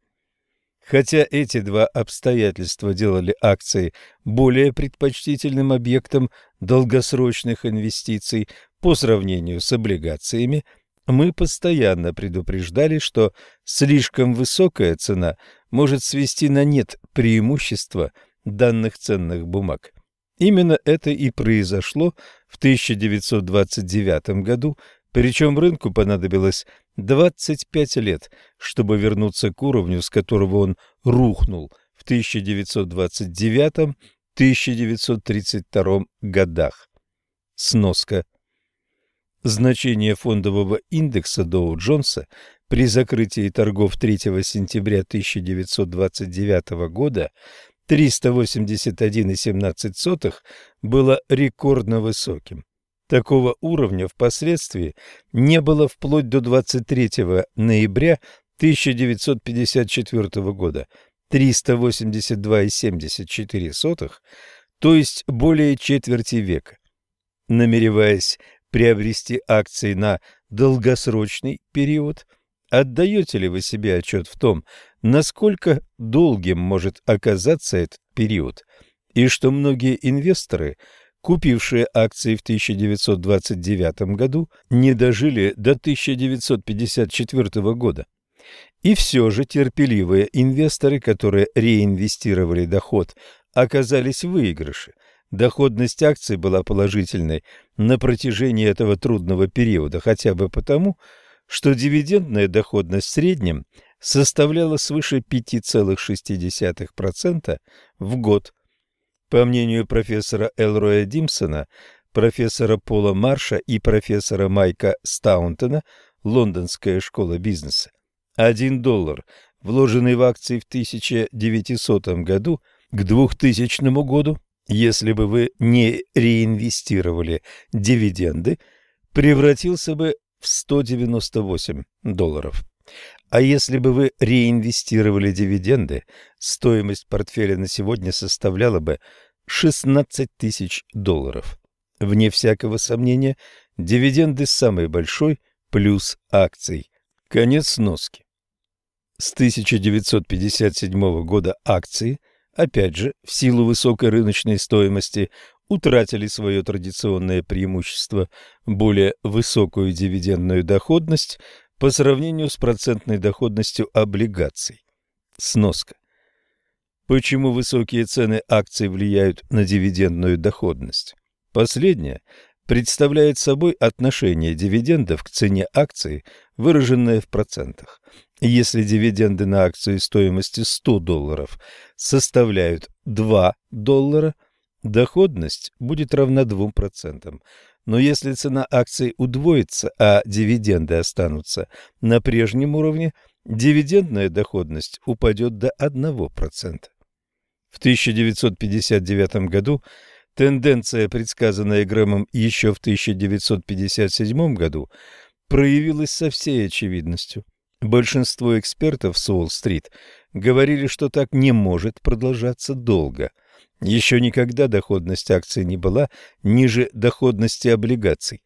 Хотя эти два обстоятельства делали акции более предпочтительным объектом долгосрочных инвестиций по сравнению с облигациями, мы постоянно предупреждали, что слишком высокая цена может свести на нет преимущества данных ценных бумаг. Именно это и произошло в 1929 году, причем рынку понадобилось 25 лет, чтобы вернуться к уровню, с которого он рухнул в 1929-1932 годах. Сноска. Значение фондового индекса Доу-Джонса при закрытии торгов 3 сентября 1929 года 381,17 было рекордно высоким. Такого уровня впоследствии не было вплоть до 23 ноября 1954 года 382,74, то есть более четверти века. Намереваясь приобрести акции на долгосрочный период, отдаете ли вы себе отчет в том, насколько долгим может оказаться этот период, и что многие инвесторы – купившие акции в 1929 году, не дожили до 1954 года. И все же терпеливые инвесторы, которые реинвестировали доход, оказались в выигрыше. Доходность акций была положительной на протяжении этого трудного периода, хотя бы потому, что дивидендная доходность в среднем составляла свыше 5,6% в год – по мнению профессора Элроя Димсона, профессора Пола Марша и профессора Майка Стаунтона, Лондонская школа бизнеса, один доллар, вложенный в акции в 1900 году к 2000 году, если бы вы не реинвестировали дивиденды, превратился бы в 198 долларов. А если бы вы реинвестировали дивиденды, стоимость портфеля на сегодня составляла бы 16 тысяч долларов. Вне всякого сомнения, дивиденды самый большой плюс акций. Конец сноски. С 1957 года акции, опять же, в силу высокой рыночной стоимости, утратили свое традиционное преимущество, более высокую дивидендную доходность по сравнению с процентной доходностью облигаций. Сноска. Почему высокие цены акций влияют на дивидендную доходность? Последнее представляет собой отношение дивидендов к цене акции, выраженное в процентах. Если дивиденды на акцию стоимостью 100 долларов составляют 2 доллара, доходность будет равна 2%. Но если цена акций удвоится, а дивиденды останутся на прежнем уровне, дивидендная доходность упадет до 1%. В 1959 году тенденция, предсказанная Грэмом еще в 1957 году, проявилась со всей очевидностью. Большинство экспертов с Уолл-стрит говорили, что так не может продолжаться долго. Еще никогда доходность акций не была ниже доходности облигаций.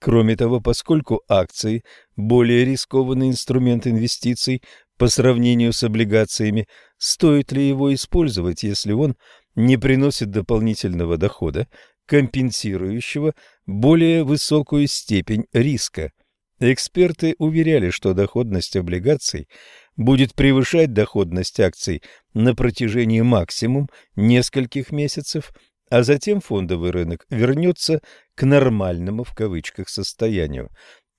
Кроме того, поскольку акции – более рискованный инструмент инвестиций по сравнению с облигациями, стоит ли его использовать, если он не приносит дополнительного дохода, компенсирующего более высокую степень риска. Эксперты уверяли, что доходность облигаций будет превышать доходность акций на протяжении максимум нескольких месяцев, а затем фондовый рынок вернется к «нормальному» в кавычках состоянию.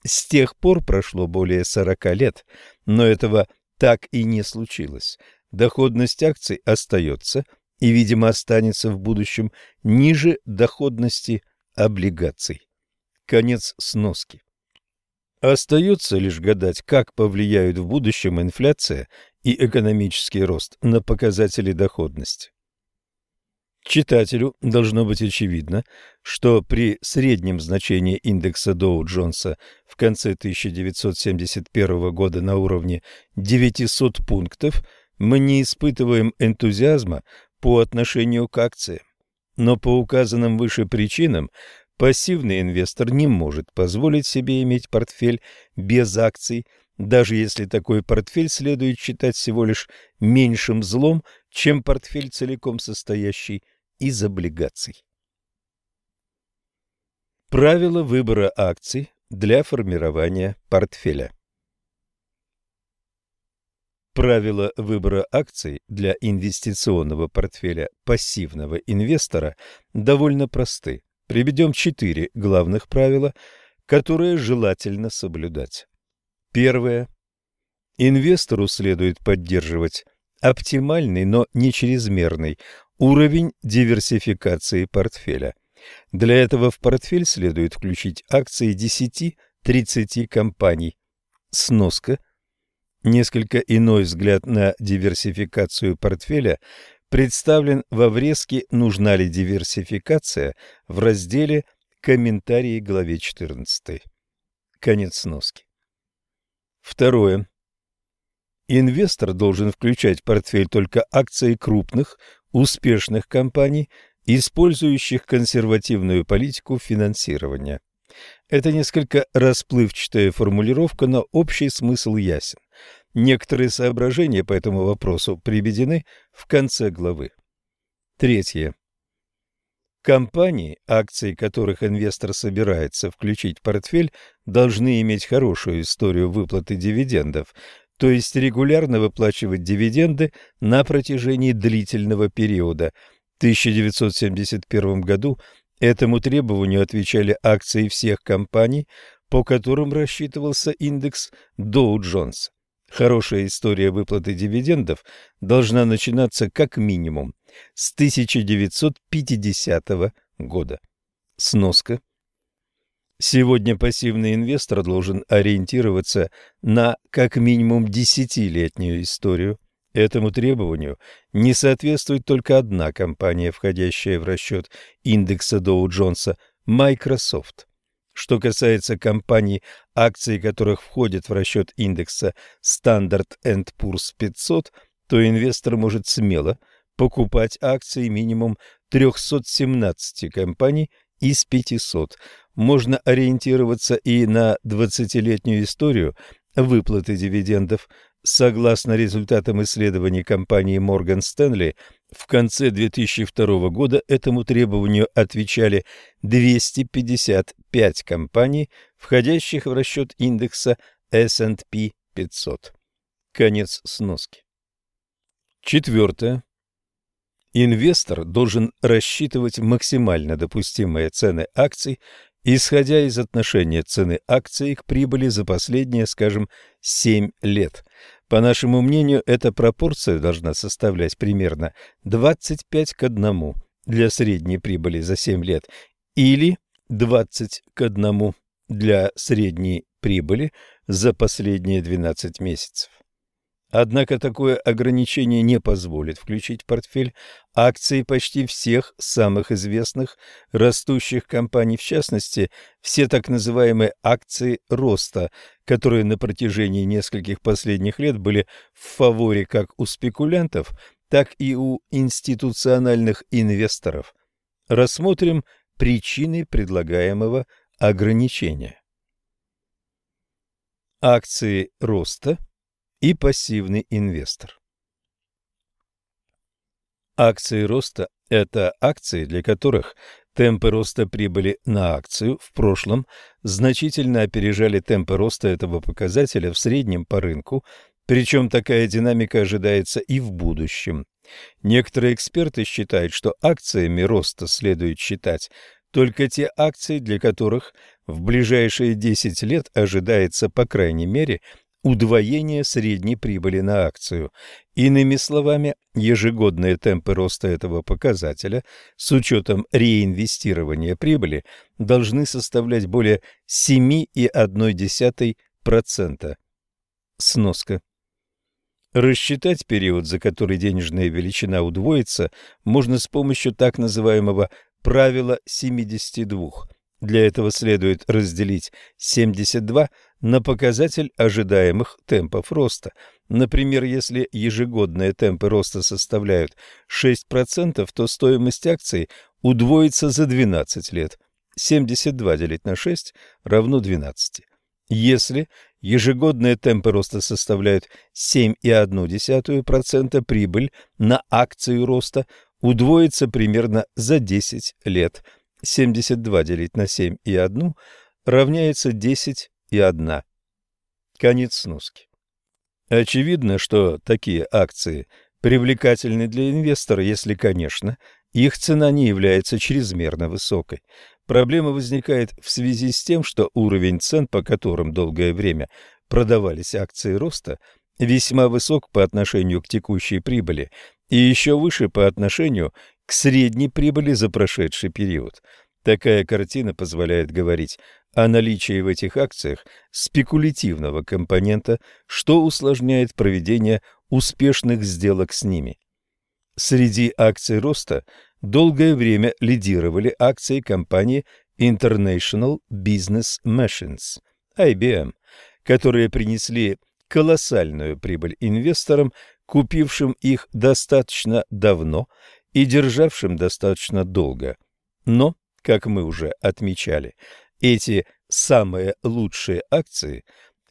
С тех пор прошло более 40 лет, но этого так и не случилось. Доходность акций остается и, видимо, останется в будущем ниже доходности облигаций. Конец сноски. Остается лишь гадать, как повлияют в будущем инфляция и экономический рост на показатели доходности. Читателю должно быть очевидно, что при среднем значении индекса Доу-Джонса в конце 1971 года на уровне 900 пунктов мы не испытываем энтузиазма по отношению к акциям. Но по указанным выше причинам пассивный инвестор не может позволить себе иметь портфель без акций, даже если такой портфель следует считать всего лишь меньшим злом, чем портфель целиком состоящий из облигаций. Правила выбора акций для формирования портфеля. Правила выбора акций для инвестиционного портфеля пассивного инвестора довольно просты. Приведем четыре главных правила, которые желательно соблюдать. Первое. Инвестору следует поддерживать оптимальный, но не чрезмерный Уровень диверсификации портфеля. Для этого в портфель следует включить акции 10-30 компаний. Сноска. Несколько иной взгляд на диверсификацию портфеля представлен во врезке «Нужна ли диверсификация» в разделе «Комментарии главе 14». Конец сноски. Второе. Инвестор должен включать в портфель только акции крупных, успешных компаний, использующих консервативную политику финансирования. Это несколько расплывчатая формулировка, но общий смысл ясен. Некоторые соображения по этому вопросу приведены в конце главы. Третье. Компании, акции которых инвестор собирается включить в портфель, должны иметь хорошую историю выплаты дивидендов, то есть регулярно выплачивать дивиденды на протяжении длительного периода. В 1971 году этому требованию отвечали акции всех компаний, по которым рассчитывался индекс Доу-Джонс. Хорошая история выплаты дивидендов должна начинаться как минимум с 1950 года. Сноска – Сегодня пассивный инвестор должен ориентироваться на как минимум десятилетнюю историю. Этому требованию не соответствует только одна компания, входящая в расчет индекса Доу-Джонса – Microsoft. Что касается компаний, акции которых входят в расчет индекса Standard Poor's 500, то инвестор может смело покупать акции минимум 317 компаний из 500 можно ориентироваться и на 20-летнюю историю выплаты дивидендов. Согласно результатам исследований компании Morgan Stanley, в конце 2002 года этому требованию отвечали 255 компаний, входящих в расчет индекса S&P 500. Конец сноски. Четвертое. Инвестор должен рассчитывать максимально допустимые цены акций исходя из отношения цены акции к прибыли за последние, скажем, 7 лет. По нашему мнению, эта пропорция должна составлять примерно 25 к 1 для средней прибыли за 7 лет или 20 к 1 для средней прибыли за последние 12 месяцев. Однако такое ограничение не позволит включить в портфель акции почти всех самых известных растущих компаний, в частности, все так называемые акции роста, которые на протяжении нескольких последних лет были в фаворе как у спекулянтов, так и у институциональных инвесторов. Рассмотрим причины предлагаемого ограничения. Акции роста – и пассивный инвестор. Акции роста – это акции, для которых темпы роста прибыли на акцию в прошлом значительно опережали темпы роста этого показателя в среднем по рынку, причем такая динамика ожидается и в будущем. Некоторые эксперты считают, что акциями роста следует считать только те акции, для которых в ближайшие 10 лет ожидается по крайней мере – удвоение средней прибыли на акцию. Иными словами, ежегодные темпы роста этого показателя с учетом реинвестирования прибыли должны составлять более 7,1%. Сноска. Рассчитать период, за который денежная величина удвоится, можно с помощью так называемого правила 72. Для этого следует разделить 72 на показатель ожидаемых темпов роста. Например, если ежегодные темпы роста составляют 6%, то стоимость акций удвоится за 12 лет. 72 делить на 6 равно 12. Если ежегодные темпы роста составляют 7,1%, прибыль на акцию роста удвоится примерно за 10 лет. 72 делить на 7,1 равняется 10,1. Конец сноски. Очевидно, что такие акции привлекательны для инвестора, если, конечно, их цена не является чрезмерно высокой. Проблема возникает в связи с тем, что уровень цен, по которым долгое время продавались акции роста, весьма высок по отношению к текущей прибыли и еще выше по отношению к средней прибыли за прошедший период. Такая картина позволяет говорить о наличии в этих акциях спекулятивного компонента, что усложняет проведение успешных сделок с ними. Среди акций роста долгое время лидировали акции компании International Business Machines, IBM, которые принесли колоссальную прибыль инвесторам, купившим их достаточно давно и державшим достаточно долго. Но, как мы уже отмечали, эти самые лучшие акции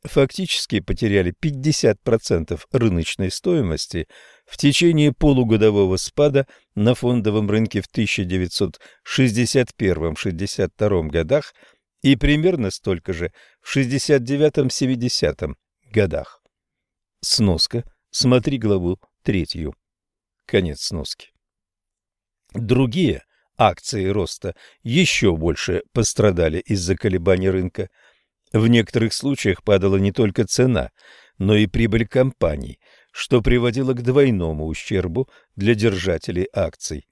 фактически потеряли 50% рыночной стоимости в течение полугодового спада на фондовом рынке в 1961-62 годах и примерно столько же в 69-70 годах. Сноска. Смотри главу третью. Конец сноски. Другие акции роста еще больше пострадали из-за колебаний рынка. В некоторых случаях падала не только цена, но и прибыль компаний, что приводило к двойному ущербу для держателей акций.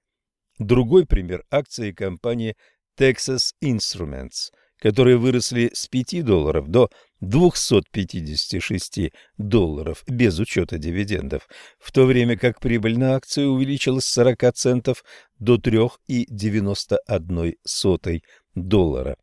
Другой пример – акции компании Texas Instruments, которые выросли с 5 долларов до 256 долларов без учета дивидендов, в то время как прибыль на акцию увеличилась с 40 центов до 3,91 доллара.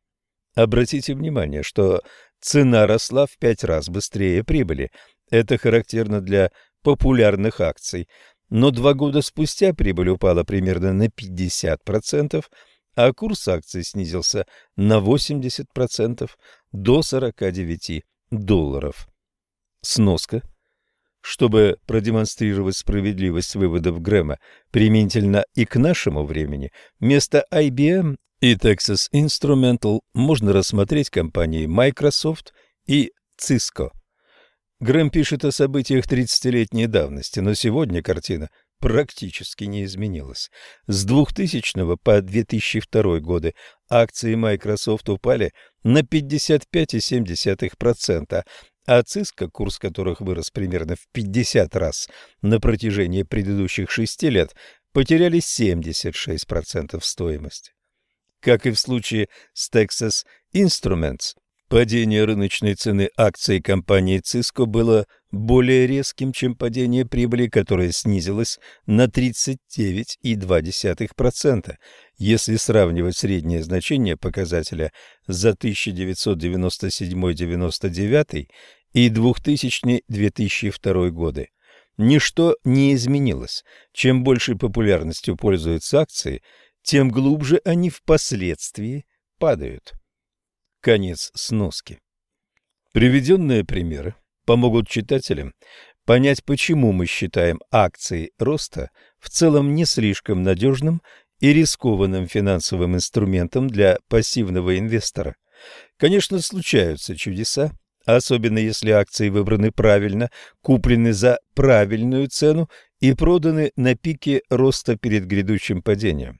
Обратите внимание, что цена росла в пять раз быстрее прибыли. Это характерно для популярных акций. Но два года спустя прибыль упала примерно на 50%, а курс акций снизился на 80% до 49 долларов. Сноска. Чтобы продемонстрировать справедливость выводов Грэма применительно и к нашему времени, вместо IBM и Texas Instrumental можно рассмотреть компании Microsoft и Cisco. Грэм пишет о событиях 30-летней давности, но сегодня картина практически не изменилась. С 2000 по 2002 годы акции Microsoft упали на 55,7%, а Cisco, курс которых вырос примерно в 50 раз на протяжении предыдущих шести лет, потеряли 76% стоимости. Как и в случае с Texas Instruments, падение рыночной цены акций компании Cisco было более резким, чем падение прибыли, которое снизилось на 39,2%. Если сравнивать среднее значение показателя за 1997-99 и 2000-2002 годы, ничто не изменилось. Чем большей популярностью пользуются акции – тем глубже они впоследствии падают. Конец сноски. Приведенные примеры помогут читателям понять, почему мы считаем акции роста в целом не слишком надежным и рискованным финансовым инструментом для пассивного инвестора. Конечно, случаются чудеса, особенно если акции выбраны правильно, куплены за правильную цену и проданы на пике роста перед грядущим падением.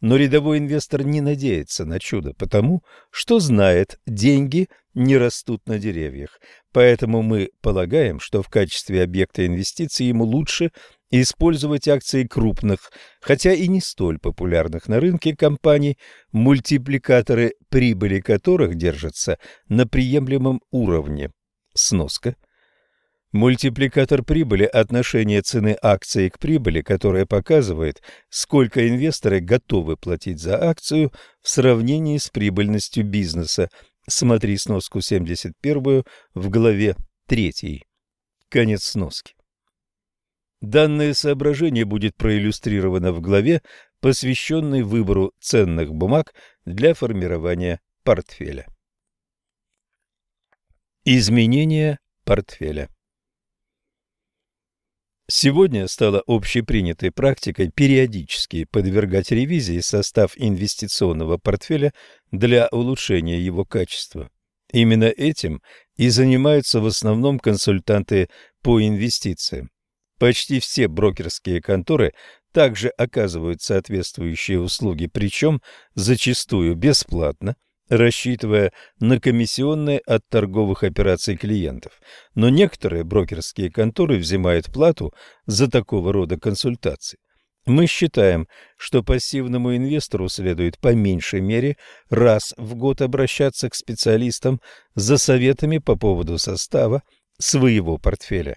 Но рядовой инвестор не надеется на чудо, потому что знает, деньги не растут на деревьях. Поэтому мы полагаем, что в качестве объекта инвестиций ему лучше использовать акции крупных, хотя и не столь популярных на рынке компаний, мультипликаторы прибыли которых держатся на приемлемом уровне. Сноска. Мультипликатор прибыли – отношение цены акции к прибыли, которое показывает, сколько инвесторы готовы платить за акцию в сравнении с прибыльностью бизнеса. Смотри сноску 71 в главе 3. Конец сноски. Данное соображение будет проиллюстрировано в главе, посвященной выбору ценных бумаг для формирования портфеля. Изменение портфеля Сегодня стало общепринятой практикой периодически подвергать ревизии состав инвестиционного портфеля для улучшения его качества. Именно этим и занимаются в основном консультанты по инвестициям. Почти все брокерские конторы также оказывают соответствующие услуги, причем зачастую бесплатно – рассчитывая на комиссионные от торговых операций клиентов. Но некоторые брокерские конторы взимают плату за такого рода консультации. Мы считаем, что пассивному инвестору следует по меньшей мере раз в год обращаться к специалистам за советами по поводу состава своего портфеля.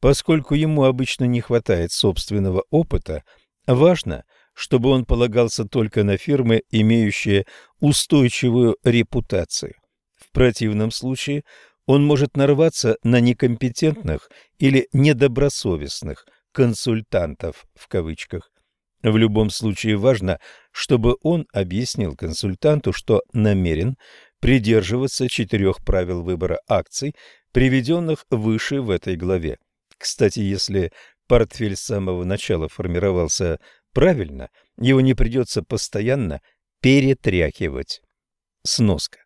Поскольку ему обычно не хватает собственного опыта, важно – чтобы он полагался только на фирмы, имеющие устойчивую репутацию. В противном случае он может нарваться на некомпетентных или недобросовестных консультантов в кавычках. В любом случае важно, чтобы он объяснил консультанту, что намерен придерживаться четырех правил выбора акций, приведенных выше в этой главе. Кстати, если портфель с самого начала формировался правильно, его не придется постоянно перетряхивать. Сноска.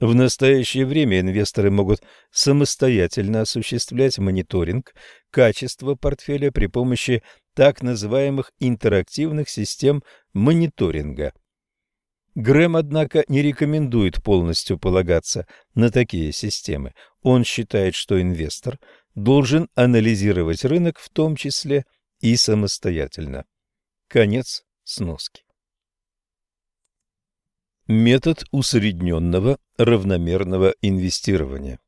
В настоящее время инвесторы могут самостоятельно осуществлять мониторинг качества портфеля при помощи так называемых интерактивных систем мониторинга. Грэм, однако, не рекомендует полностью полагаться на такие системы. Он считает, что инвестор должен анализировать рынок в том числе и самостоятельно. Конец сноски. Метод усредненного равномерного инвестирования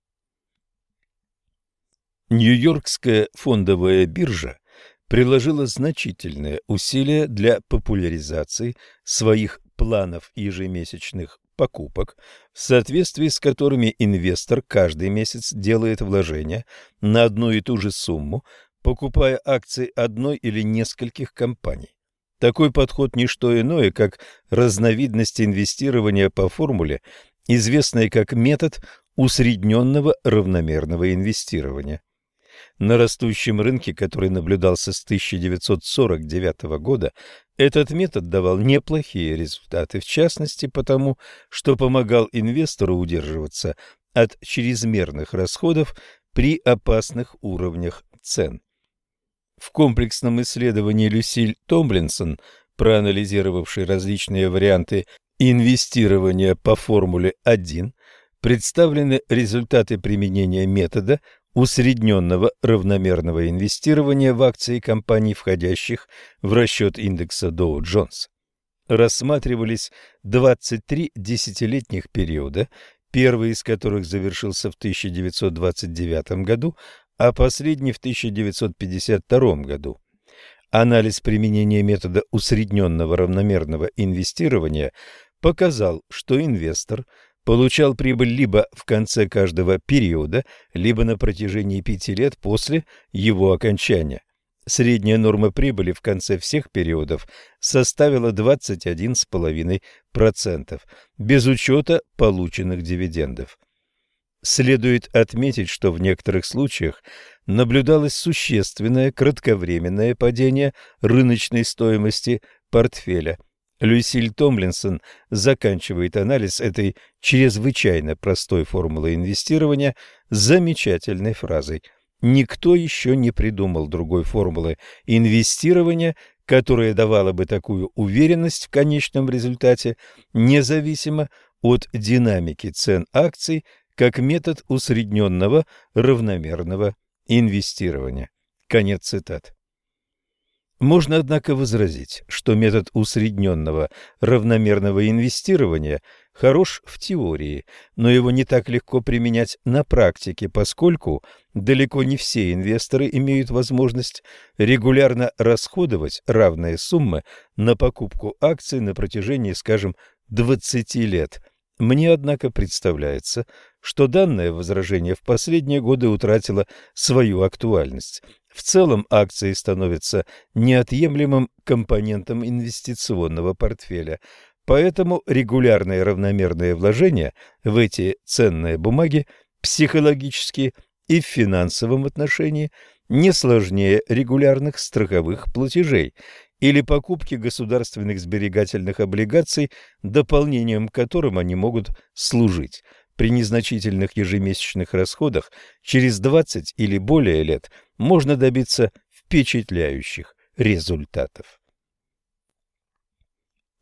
Нью-Йоркская фондовая биржа приложила значительные усилия для популяризации своих планов ежемесячных покупок, в соответствии с которыми инвестор каждый месяц делает вложения на одну и ту же сумму, покупая акции одной или нескольких компаний. Такой подход не что иное, как разновидность инвестирования по формуле, известной как метод усредненного равномерного инвестирования. На растущем рынке, который наблюдался с 1949 года, этот метод давал неплохие результаты, в частности потому, что помогал инвестору удерживаться от чрезмерных расходов при опасных уровнях цен. В комплексном исследовании Люсиль Томлинсон, проанализировавшей различные варианты инвестирования по формуле 1, представлены результаты применения метода усредненного равномерного инвестирования в акции компаний, входящих в расчет индекса Доу-Джонс. Рассматривались 23 десятилетних периода, первый из которых завершился в 1929 году, а последний в 1952 году. Анализ применения метода усредненного равномерного инвестирования показал, что инвестор получал прибыль либо в конце каждого периода, либо на протяжении пяти лет после его окончания. Средняя норма прибыли в конце всех периодов составила 21,5%, без учета полученных дивидендов. Следует отметить, что в некоторых случаях наблюдалось существенное кратковременное падение рыночной стоимости портфеля. Люсиль Томлинсон заканчивает анализ этой чрезвычайно простой формулы инвестирования замечательной фразой «Никто еще не придумал другой формулы инвестирования, которая давала бы такую уверенность в конечном результате, независимо от динамики цен акций как метод усредненного равномерного инвестирования. Конец цитат. Можно, однако, возразить, что метод усредненного равномерного инвестирования хорош в теории, но его не так легко применять на практике, поскольку далеко не все инвесторы имеют возможность регулярно расходовать равные суммы на покупку акций на протяжении, скажем, 20 лет. Мне, однако, представляется, что данное возражение в последние годы утратило свою актуальность. В целом акции становятся неотъемлемым компонентом инвестиционного портфеля, поэтому регулярные равномерные вложения в эти ценные бумаги психологически и в финансовом отношении не сложнее регулярных страховых платежей или покупки государственных сберегательных облигаций, дополнением которым они могут служить. При незначительных ежемесячных расходах через 20 или более лет можно добиться впечатляющих результатов.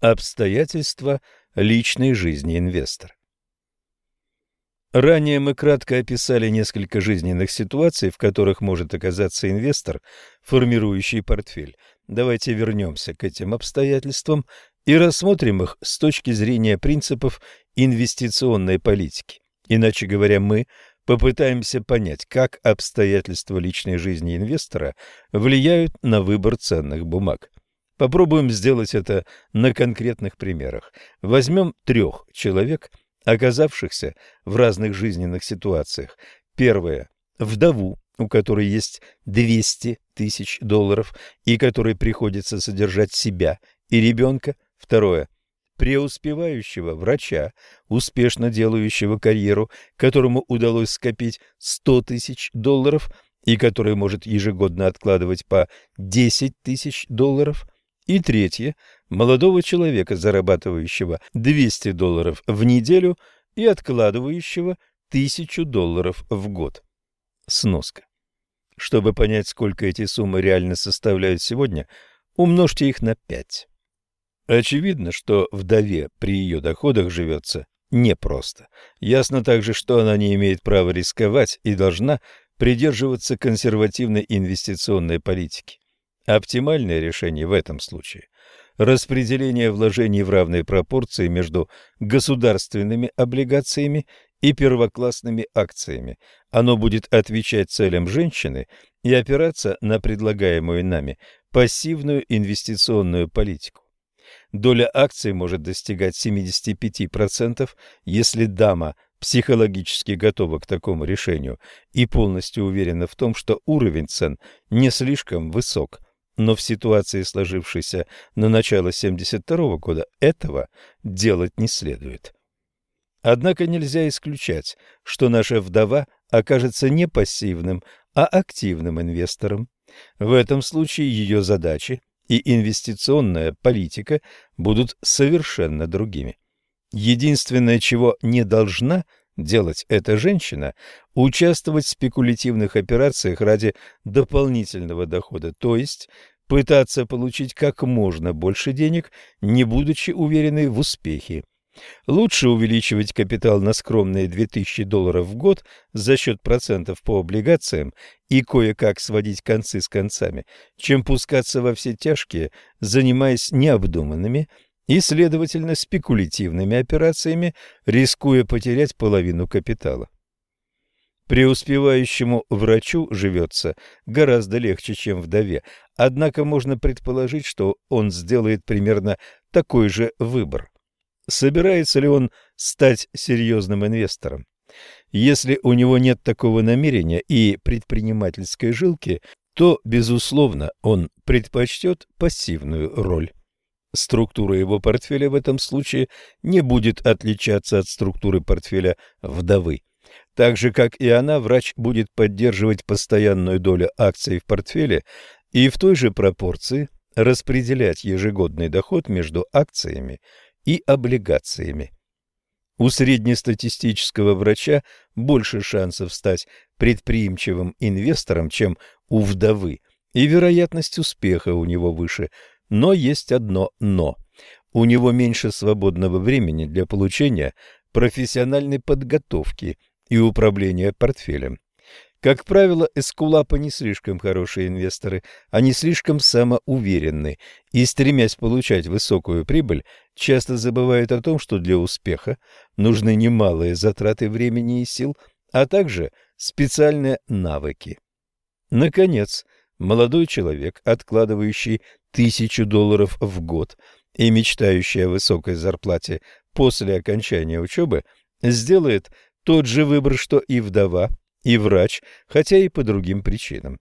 Обстоятельства личной жизни инвестора Ранее мы кратко описали несколько жизненных ситуаций, в которых может оказаться инвестор, формирующий портфель. Давайте вернемся к этим обстоятельствам и рассмотрим их с точки зрения принципов инвестиционной политики. Иначе говоря, мы попытаемся понять, как обстоятельства личной жизни инвестора влияют на выбор ценных бумаг. Попробуем сделать это на конкретных примерах. Возьмем трех человек, оказавшихся в разных жизненных ситуациях. Первое – вдову, у которой есть 200 тысяч долларов и которой приходится содержать себя и ребенка. Второе преуспевающего врача, успешно делающего карьеру, которому удалось скопить 100 тысяч долларов и который может ежегодно откладывать по 10 тысяч долларов. И третье – молодого человека, зарабатывающего 200 долларов в неделю и откладывающего 1000 долларов в год. Сноска. Чтобы понять, сколько эти суммы реально составляют сегодня, умножьте их на 5. Очевидно, что вдове при ее доходах живется непросто. Ясно также, что она не имеет права рисковать и должна придерживаться консервативной инвестиционной политики. Оптимальное решение в этом случае – распределение вложений в равной пропорции между государственными облигациями и первоклассными акциями. Оно будет отвечать целям женщины и опираться на предлагаемую нами пассивную инвестиционную политику. Доля акций может достигать 75%, если дама психологически готова к такому решению и полностью уверена в том, что уровень цен не слишком высок. Но в ситуации, сложившейся на начало 72 года, этого делать не следует. Однако нельзя исключать, что наша вдова окажется не пассивным, а активным инвестором. В этом случае ее задачи и инвестиционная политика будут совершенно другими. Единственное, чего не должна делать эта женщина, участвовать в спекулятивных операциях ради дополнительного дохода, то есть пытаться получить как можно больше денег, не будучи уверенной в успехе. Лучше увеличивать капитал на скромные 2000 долларов в год за счет процентов по облигациям и кое-как сводить концы с концами, чем пускаться во все тяжкие, занимаясь необдуманными и, следовательно, спекулятивными операциями, рискуя потерять половину капитала. Преуспевающему врачу живется гораздо легче, чем вдове, однако можно предположить, что он сделает примерно такой же выбор. Собирается ли он стать серьезным инвестором? Если у него нет такого намерения и предпринимательской жилки, то, безусловно, он предпочтет пассивную роль. Структура его портфеля в этом случае не будет отличаться от структуры портфеля вдовы. Так же, как и она, врач будет поддерживать постоянную долю акций в портфеле и в той же пропорции распределять ежегодный доход между акциями и облигациями. У среднестатистического врача больше шансов стать предприимчивым инвестором, чем у вдовы, и вероятность успеха у него выше. Но есть одно «но». У него меньше свободного времени для получения профессиональной подготовки и управления портфелем. Как правило, эскулапы не слишком хорошие инвесторы, они слишком самоуверенны. И, стремясь получать высокую прибыль, часто забывают о том, что для успеха нужны немалые затраты времени и сил, а также специальные навыки. Наконец, молодой человек, откладывающий тысячу долларов в год и мечтающий о высокой зарплате после окончания учебы, сделает тот же выбор, что и вдова, и врач, хотя и по другим причинам.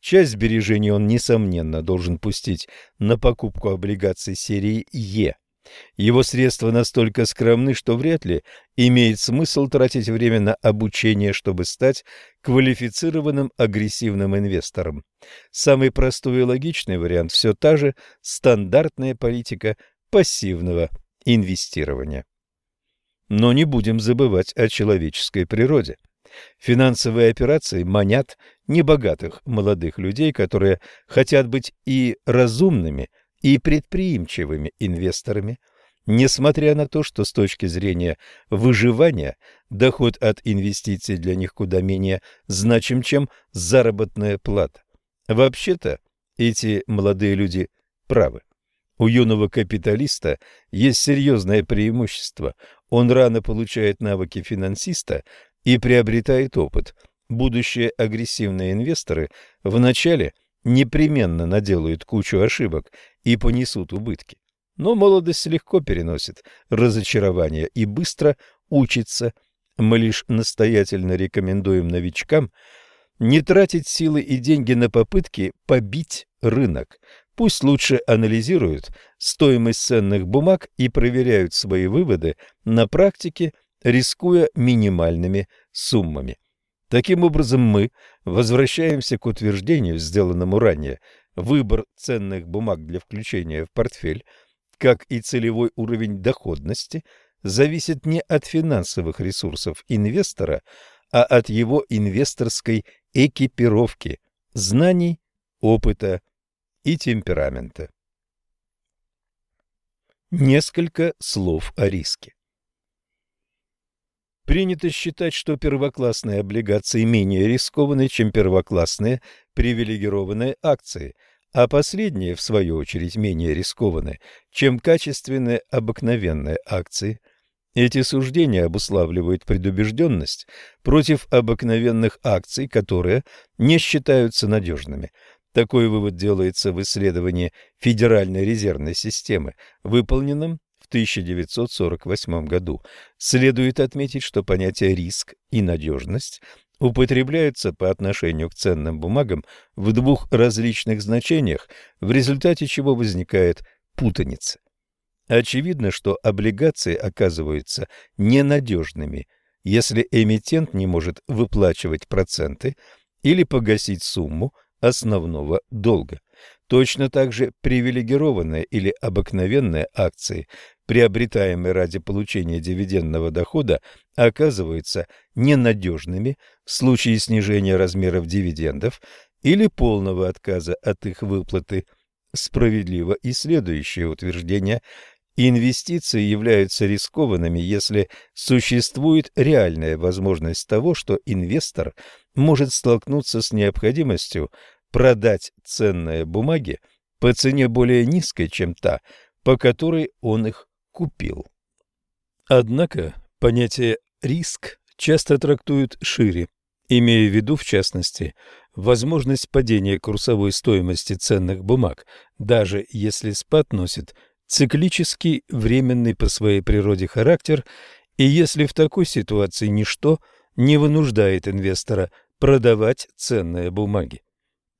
Часть сбережений он, несомненно, должен пустить на покупку облигаций серии Е. Его средства настолько скромны, что вряд ли имеет смысл тратить время на обучение, чтобы стать квалифицированным агрессивным инвестором. Самый простой и логичный вариант все та же стандартная политика пассивного инвестирования. Но не будем забывать о человеческой природе. Финансовые операции манят небогатых молодых людей, которые хотят быть и разумными, и предприимчивыми инвесторами, несмотря на то, что с точки зрения выживания доход от инвестиций для них куда менее значим, чем заработная плата. Вообще-то эти молодые люди правы. У юного капиталиста есть серьезное преимущество. Он рано получает навыки финансиста и приобретает опыт. Будущие агрессивные инвесторы вначале непременно наделают кучу ошибок и понесут убытки. Но молодость легко переносит разочарование и быстро учится. Мы лишь настоятельно рекомендуем новичкам не тратить силы и деньги на попытки побить рынок. Пусть лучше анализируют стоимость ценных бумаг и проверяют свои выводы на практике – рискуя минимальными суммами. Таким образом, мы возвращаемся к утверждению, сделанному ранее. Выбор ценных бумаг для включения в портфель, как и целевой уровень доходности, зависит не от финансовых ресурсов инвестора, а от его инвесторской экипировки, знаний, опыта и темперамента. Несколько слов о риске. Принято считать, что первоклассные облигации менее рискованы, чем первоклассные привилегированные акции, а последние, в свою очередь, менее рискованы, чем качественные обыкновенные акции. Эти суждения обуславливают предубежденность против обыкновенных акций, которые не считаются надежными. Такой вывод делается в исследовании Федеральной резервной системы, выполненном в 1948 году. Следует отметить, что понятия «риск» и «надежность» употребляются по отношению к ценным бумагам в двух различных значениях, в результате чего возникает путаница. Очевидно, что облигации оказываются ненадежными, если эмитент не может выплачивать проценты или погасить сумму основного долга. Точно так же привилегированные или обыкновенные акции приобретаемые ради получения дивидендного дохода, оказываются ненадежными в случае снижения размеров дивидендов или полного отказа от их выплаты. Справедливо и следующее утверждение Инвестиции являются рискованными, если существует реальная возможность того, что инвестор может столкнуться с необходимостью продать ценные бумаги по цене более низкой, чем та, по которой он их купил. Однако понятие «риск» часто трактуют шире, имея в виду, в частности, возможность падения курсовой стоимости ценных бумаг, даже если спад носит циклический, временный по своей природе характер, и если в такой ситуации ничто не вынуждает инвестора продавать ценные бумаги.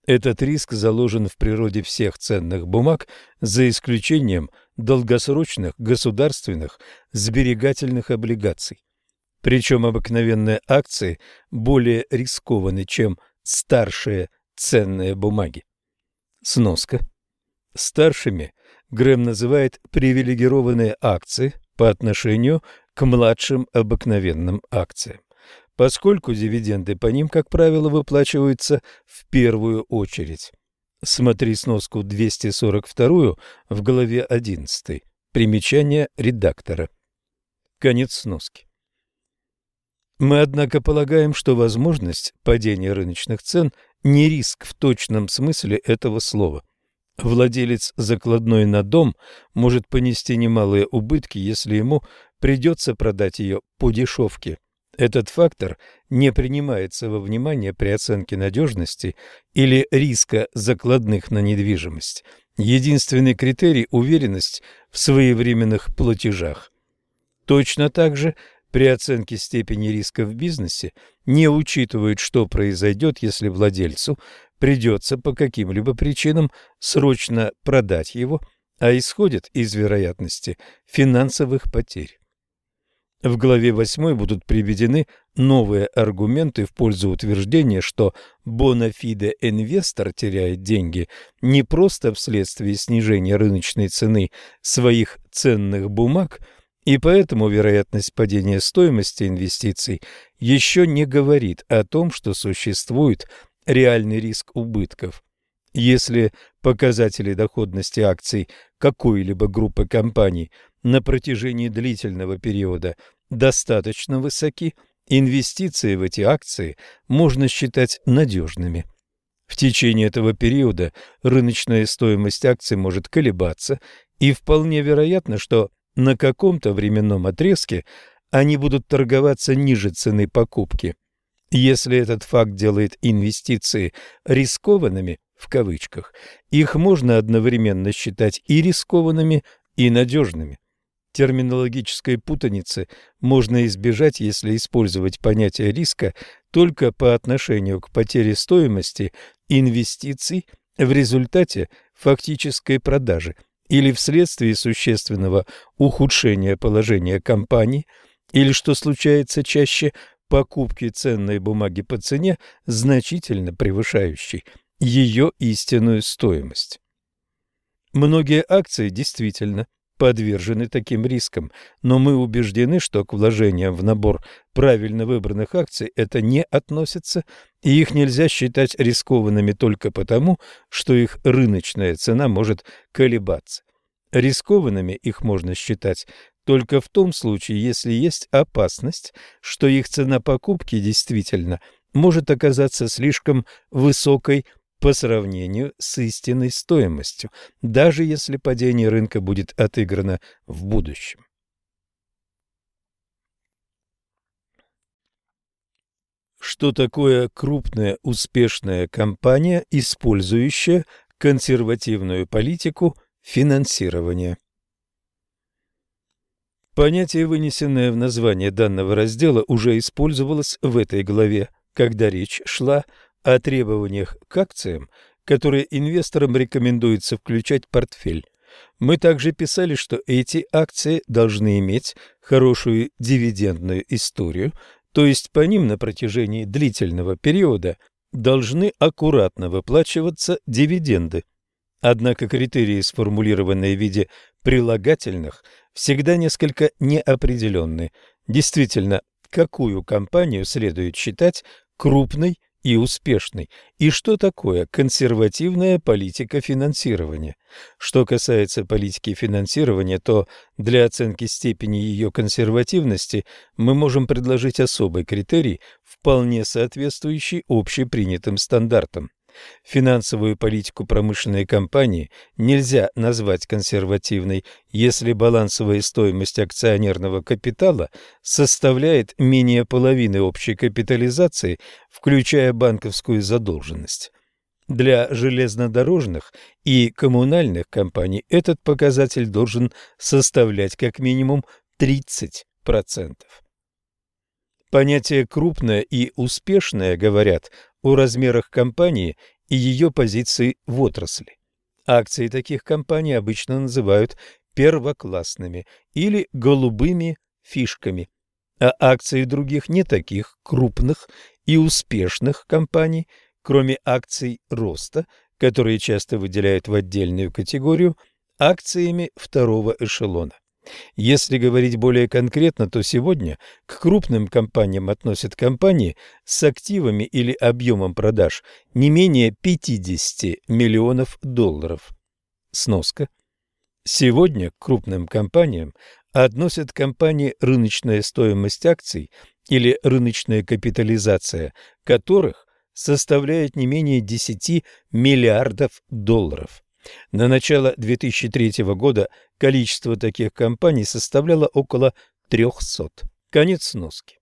Этот риск заложен в природе всех ценных бумаг, за исключением долгосрочных государственных сберегательных облигаций. Причем обыкновенные акции более рискованы, чем старшие ценные бумаги. Сноска. Старшими Грэм называет привилегированные акции по отношению к младшим обыкновенным акциям поскольку дивиденды по ним, как правило, выплачиваются в первую очередь. Смотри сноску 242 в главе 11. Примечание редактора. Конец сноски. Мы, однако, полагаем, что возможность падения рыночных цен не риск в точном смысле этого слова. Владелец закладной на дом может понести немалые убытки, если ему придется продать ее по дешевке. Этот фактор не принимается во внимание при оценке надежности или риска закладных на недвижимость. Единственный критерий – уверенность в своевременных платежах. Точно так же при оценке степени риска в бизнесе не учитывают, что произойдет, если владельцу придется по каким-либо причинам срочно продать его, а исходит из вероятности финансовых потерь. В главе 8 будут приведены новые аргументы в пользу утверждения, что бонафиде инвестор теряет деньги не просто вследствие снижения рыночной цены своих ценных бумаг – и поэтому вероятность падения стоимости инвестиций еще не говорит о том, что существует реальный риск убытков. Если показатели доходности акций какой-либо группы компаний на протяжении длительного периода достаточно высоки, инвестиции в эти акции можно считать надежными. В течение этого периода рыночная стоимость акций может колебаться, и вполне вероятно, что на каком-то временном отрезке они будут торговаться ниже цены покупки. Если этот факт делает инвестиции рискованными, в кавычках, их можно одновременно считать и рискованными, и надежными. Терминологической путаницы можно избежать, если использовать понятие риска только по отношению к потере стоимости инвестиций в результате фактической продажи или вследствие существенного ухудшения положения компании, или, что случается чаще, покупки ценной бумаги по цене, значительно превышающей ее истинную стоимость. Многие акции действительно подвержены таким рискам, но мы убеждены, что к вложениям в набор правильно выбранных акций это не относится, и их нельзя считать рискованными только потому, что их рыночная цена может колебаться. Рискованными их можно считать только в том случае, если есть опасность, что их цена покупки действительно может оказаться слишком высокой по сравнению с истинной стоимостью, даже если падение рынка будет отыграно в будущем. Что такое крупная успешная компания, использующая консервативную политику финансирования? Понятие, вынесенное в название данного раздела, уже использовалось в этой главе, когда речь шла о требованиях к акциям, которые инвесторам рекомендуется включать в портфель. Мы также писали, что эти акции должны иметь хорошую дивидендную историю, то есть по ним на протяжении длительного периода должны аккуратно выплачиваться дивиденды. Однако критерии, сформулированные в виде прилагательных, всегда несколько неопределенны. Действительно, какую компанию следует считать крупной и успешной, и что такое консервативная политика финансирования. Что касается политики финансирования, то для оценки степени ее консервативности мы можем предложить особый критерий, вполне соответствующий общепринятым стандартам. Финансовую политику промышленной компании нельзя назвать консервативной, если балансовая стоимость акционерного капитала составляет менее половины общей капитализации, включая банковскую задолженность. Для железнодорожных и коммунальных компаний этот показатель должен составлять как минимум 30%. Понятие «крупное» и «успешное» говорят о размерах компании и ее позиции в отрасли. Акции таких компаний обычно называют первоклассными или голубыми фишками, а акции других не таких крупных и успешных компаний, кроме акций роста, которые часто выделяют в отдельную категорию, акциями второго эшелона. Если говорить более конкретно, то сегодня к крупным компаниям относят компании с активами или объемом продаж не менее 50 миллионов долларов. Сноска. Сегодня к крупным компаниям относят компании, рыночная стоимость акций или рыночная капитализация которых составляет не менее 10 миллиардов долларов. На начало 2003 года количество таких компаний составляло около 300. Конец сноски.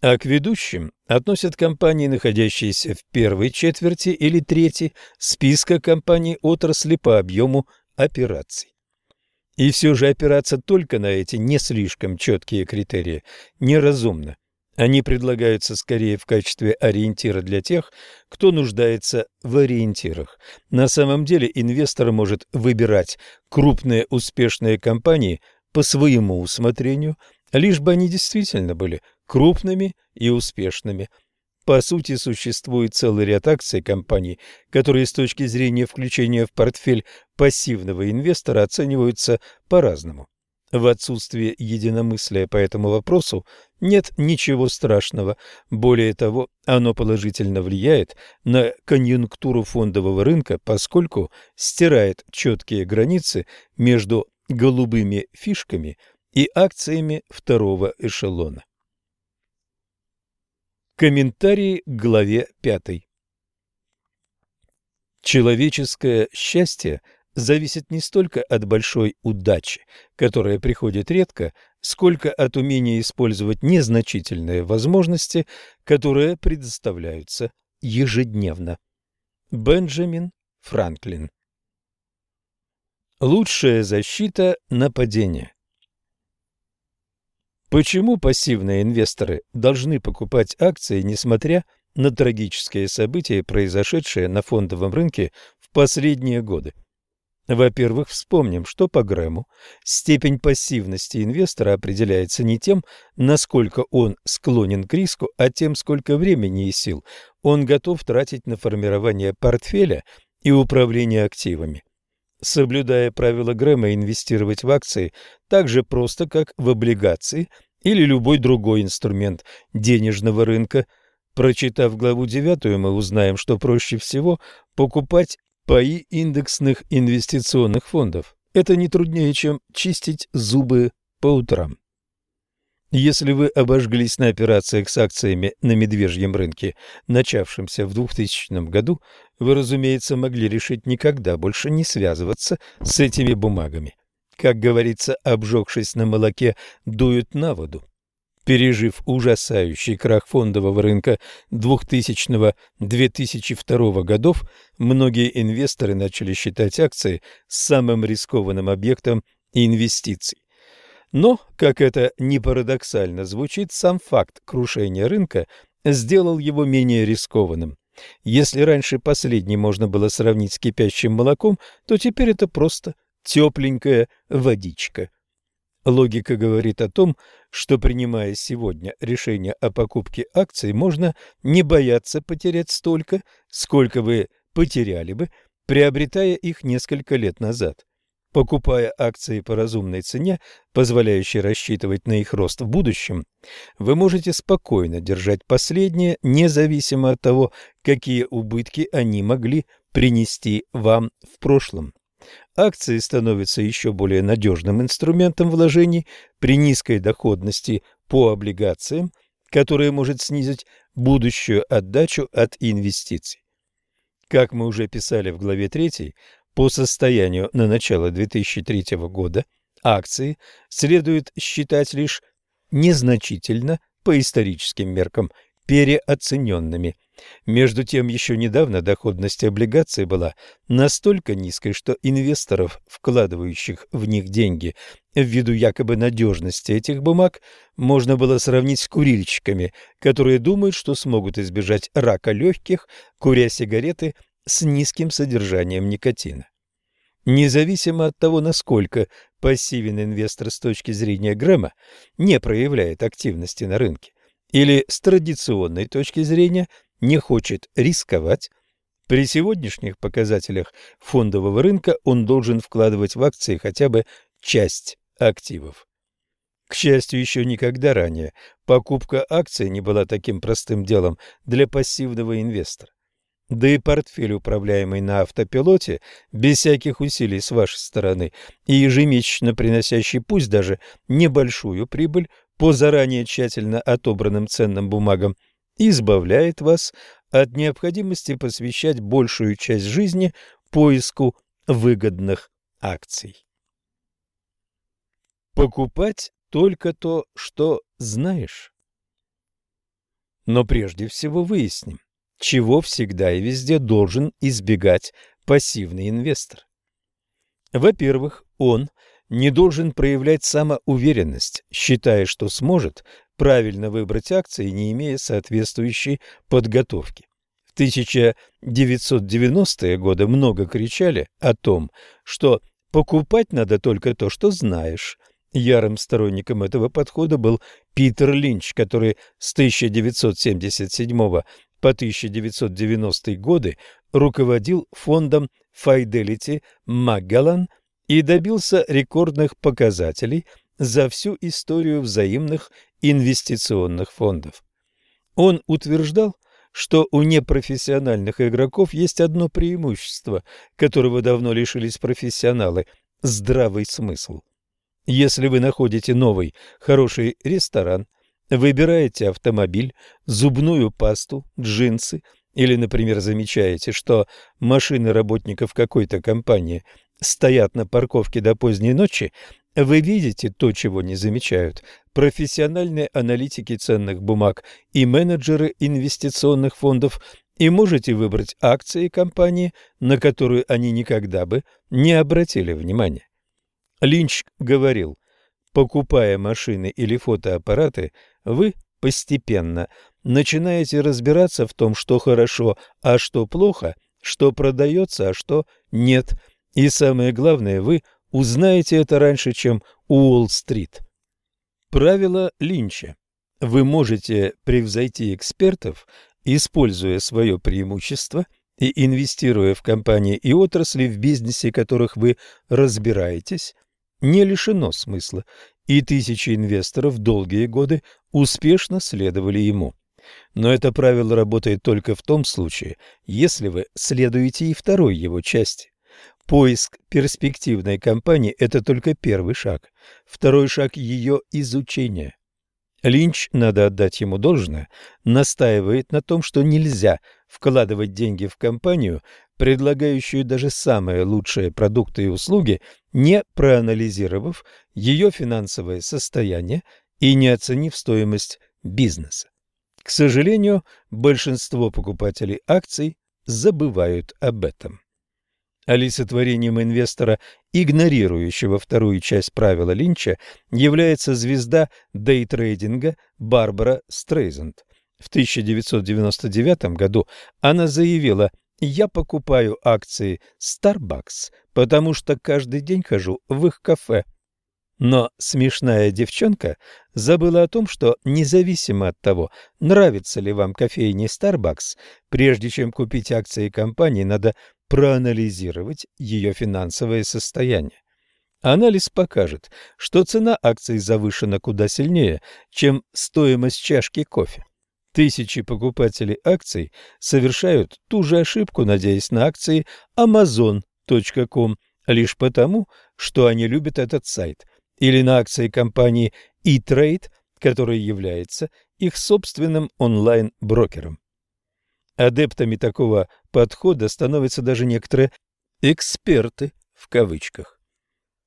А к ведущим относят компании, находящиеся в первой четверти или трети списка компаний отрасли по объему операций. И все же опираться только на эти не слишком четкие критерии неразумно. Они предлагаются скорее в качестве ориентира для тех, кто нуждается в ориентирах. На самом деле инвестор может выбирать крупные успешные компании по своему усмотрению, лишь бы они действительно были крупными и успешными. По сути, существует целый ряд акций компаний, которые с точки зрения включения в портфель пассивного инвестора оцениваются по-разному. В отсутствие единомыслия по этому вопросу нет ничего страшного. Более того, оно положительно влияет на конъюнктуру фондового рынка, поскольку стирает четкие границы между голубыми фишками и акциями второго эшелона. Комментарии к главе 5. Человеческое счастье – зависит не столько от большой удачи, которая приходит редко, сколько от умения использовать незначительные возможности, которые предоставляются ежедневно. Бенджамин Франклин Лучшая защита нападения Почему пассивные инвесторы должны покупать акции, несмотря на трагические события, произошедшие на фондовом рынке в последние годы? Во-первых, вспомним, что по Грэму степень пассивности инвестора определяется не тем, насколько он склонен к риску, а тем, сколько времени и сил он готов тратить на формирование портфеля и управление активами. Соблюдая правила Грэма, инвестировать в акции так же просто, как в облигации или любой другой инструмент денежного рынка. Прочитав главу 9, мы узнаем, что проще всего покупать Паи индексных инвестиционных фондов – это не труднее, чем чистить зубы по утрам. Если вы обожглись на операциях с акциями на медвежьем рынке, начавшемся в 2000 году, вы, разумеется, могли решить никогда больше не связываться с этими бумагами. Как говорится, обжегшись на молоке, дуют на воду. Пережив ужасающий крах фондового рынка 2000-2002 годов, многие инвесторы начали считать акции самым рискованным объектом инвестиций. Но, как это не парадоксально звучит, сам факт крушения рынка сделал его менее рискованным. Если раньше последний можно было сравнить с кипящим молоком, то теперь это просто тепленькая водичка. Логика говорит о том, что принимая сегодня решение о покупке акций, можно не бояться потерять столько, сколько вы потеряли бы, приобретая их несколько лет назад. Покупая акции по разумной цене, позволяющей рассчитывать на их рост в будущем, вы можете спокойно держать последние, независимо от того, какие убытки они могли принести вам в прошлом. Акции становятся еще более надежным инструментом вложений при низкой доходности по облигациям, которая может снизить будущую отдачу от инвестиций. Как мы уже писали в главе 3, по состоянию на начало 2003 года акции следует считать лишь незначительно по историческим меркам переоцененными. Между тем, еще недавно доходность облигаций была настолько низкой, что инвесторов, вкладывающих в них деньги ввиду якобы надежности этих бумаг, можно было сравнить с курильщиками, которые думают, что смогут избежать рака легких, куря сигареты с низким содержанием никотина. Независимо от того, насколько пассивен инвестор с точки зрения Грэма не проявляет активности на рынке, или с традиционной точки зрения не хочет рисковать, при сегодняшних показателях фондового рынка он должен вкладывать в акции хотя бы часть активов. К счастью, еще никогда ранее покупка акций не была таким простым делом для пассивного инвестора. Да и портфель, управляемый на автопилоте, без всяких усилий с вашей стороны и ежемесячно приносящий пусть даже небольшую прибыль, по заранее тщательно отобранным ценным бумагам избавляет вас от необходимости посвящать большую часть жизни поиску выгодных акций. Покупать только то, что знаешь. Но прежде всего выясним, чего всегда и везде должен избегать пассивный инвестор. Во-первых, он не должен проявлять самоуверенность, считая, что сможет правильно выбрать акции, не имея соответствующей подготовки. В 1990-е годы много кричали о том, что покупать надо только то, что знаешь. Ярым сторонником этого подхода был Питер Линч, который с 1977 по 1990 годы руководил фондом Fidelity Magellan и добился рекордных показателей за всю историю взаимных инвестиционных фондов. Он утверждал, что у непрофессиональных игроков есть одно преимущество, которого давно лишились профессионалы – здравый смысл. Если вы находите новый, хороший ресторан, выбираете автомобиль, зубную пасту, джинсы или, например, замечаете, что машины работников какой-то компании стоят на парковке до поздней ночи, вы видите то, чего не замечают профессиональные аналитики ценных бумаг и менеджеры инвестиционных фондов и можете выбрать акции компании, на которую они никогда бы не обратили внимания. Линч говорил, покупая машины или фотоаппараты, вы постепенно начинаете разбираться в том, что хорошо, а что плохо, что продается, а что нет. И самое главное, вы узнаете это раньше, чем Уолл-стрит. Правило Линча. Вы можете превзойти экспертов, используя свое преимущество и инвестируя в компании и отрасли, в бизнесе которых вы разбираетесь, не лишено смысла, и тысячи инвесторов долгие годы успешно следовали ему. Но это правило работает только в том случае, если вы следуете и второй его части. Поиск перспективной компании – это только первый шаг. Второй шаг – ее изучение. Линч, надо отдать ему должное, настаивает на том, что нельзя вкладывать деньги в компанию, предлагающую даже самые лучшие продукты и услуги, не проанализировав ее финансовое состояние и не оценив стоимость бизнеса. К сожалению, большинство покупателей акций забывают об этом. Олицетворением инвестора, игнорирующего вторую часть правила Линча, является звезда дейтрейдинга Барбара Стрейзенд. В 1999 году она заявила «Я покупаю акции Starbucks, потому что каждый день хожу в их кафе». Но смешная девчонка забыла о том, что независимо от того, нравится ли вам кофейни Starbucks, прежде чем купить акции компании, надо проанализировать ее финансовое состояние. Анализ покажет, что цена акций завышена куда сильнее, чем стоимость чашки кофе. Тысячи покупателей акций совершают ту же ошибку, надеясь на акции Amazon.com лишь потому, что они любят этот сайт, или на акции компании E-Trade, которая является их собственным онлайн-брокером. Адептами такого подхода становятся даже некоторые «эксперты» в кавычках.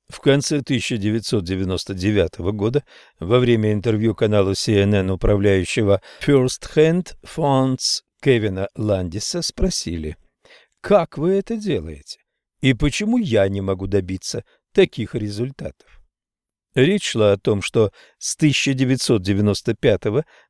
В конце 1999 года во время интервью каналу CNN управляющего First Hand Funds Кевина Ландиса спросили, «Как вы это делаете? И почему я не могу добиться таких результатов?» Речь шла о том, что с 1995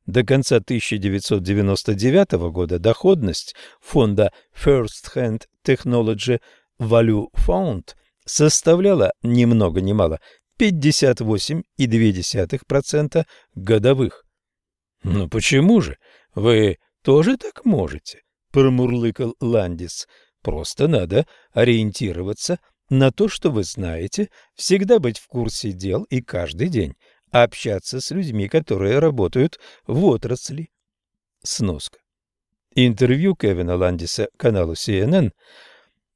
до конца 1999 года доходность фонда First Hand Technology Value Fund составляла ни много ни мало 58,2% годовых. «Ну почему же? Вы тоже так можете?» – промурлыкал Ландис. «Просто надо ориентироваться на то, что вы знаете, всегда быть в курсе дел и каждый день общаться с людьми, которые работают в отрасли. Сноска. Интервью Кевина Ландиса каналу CNN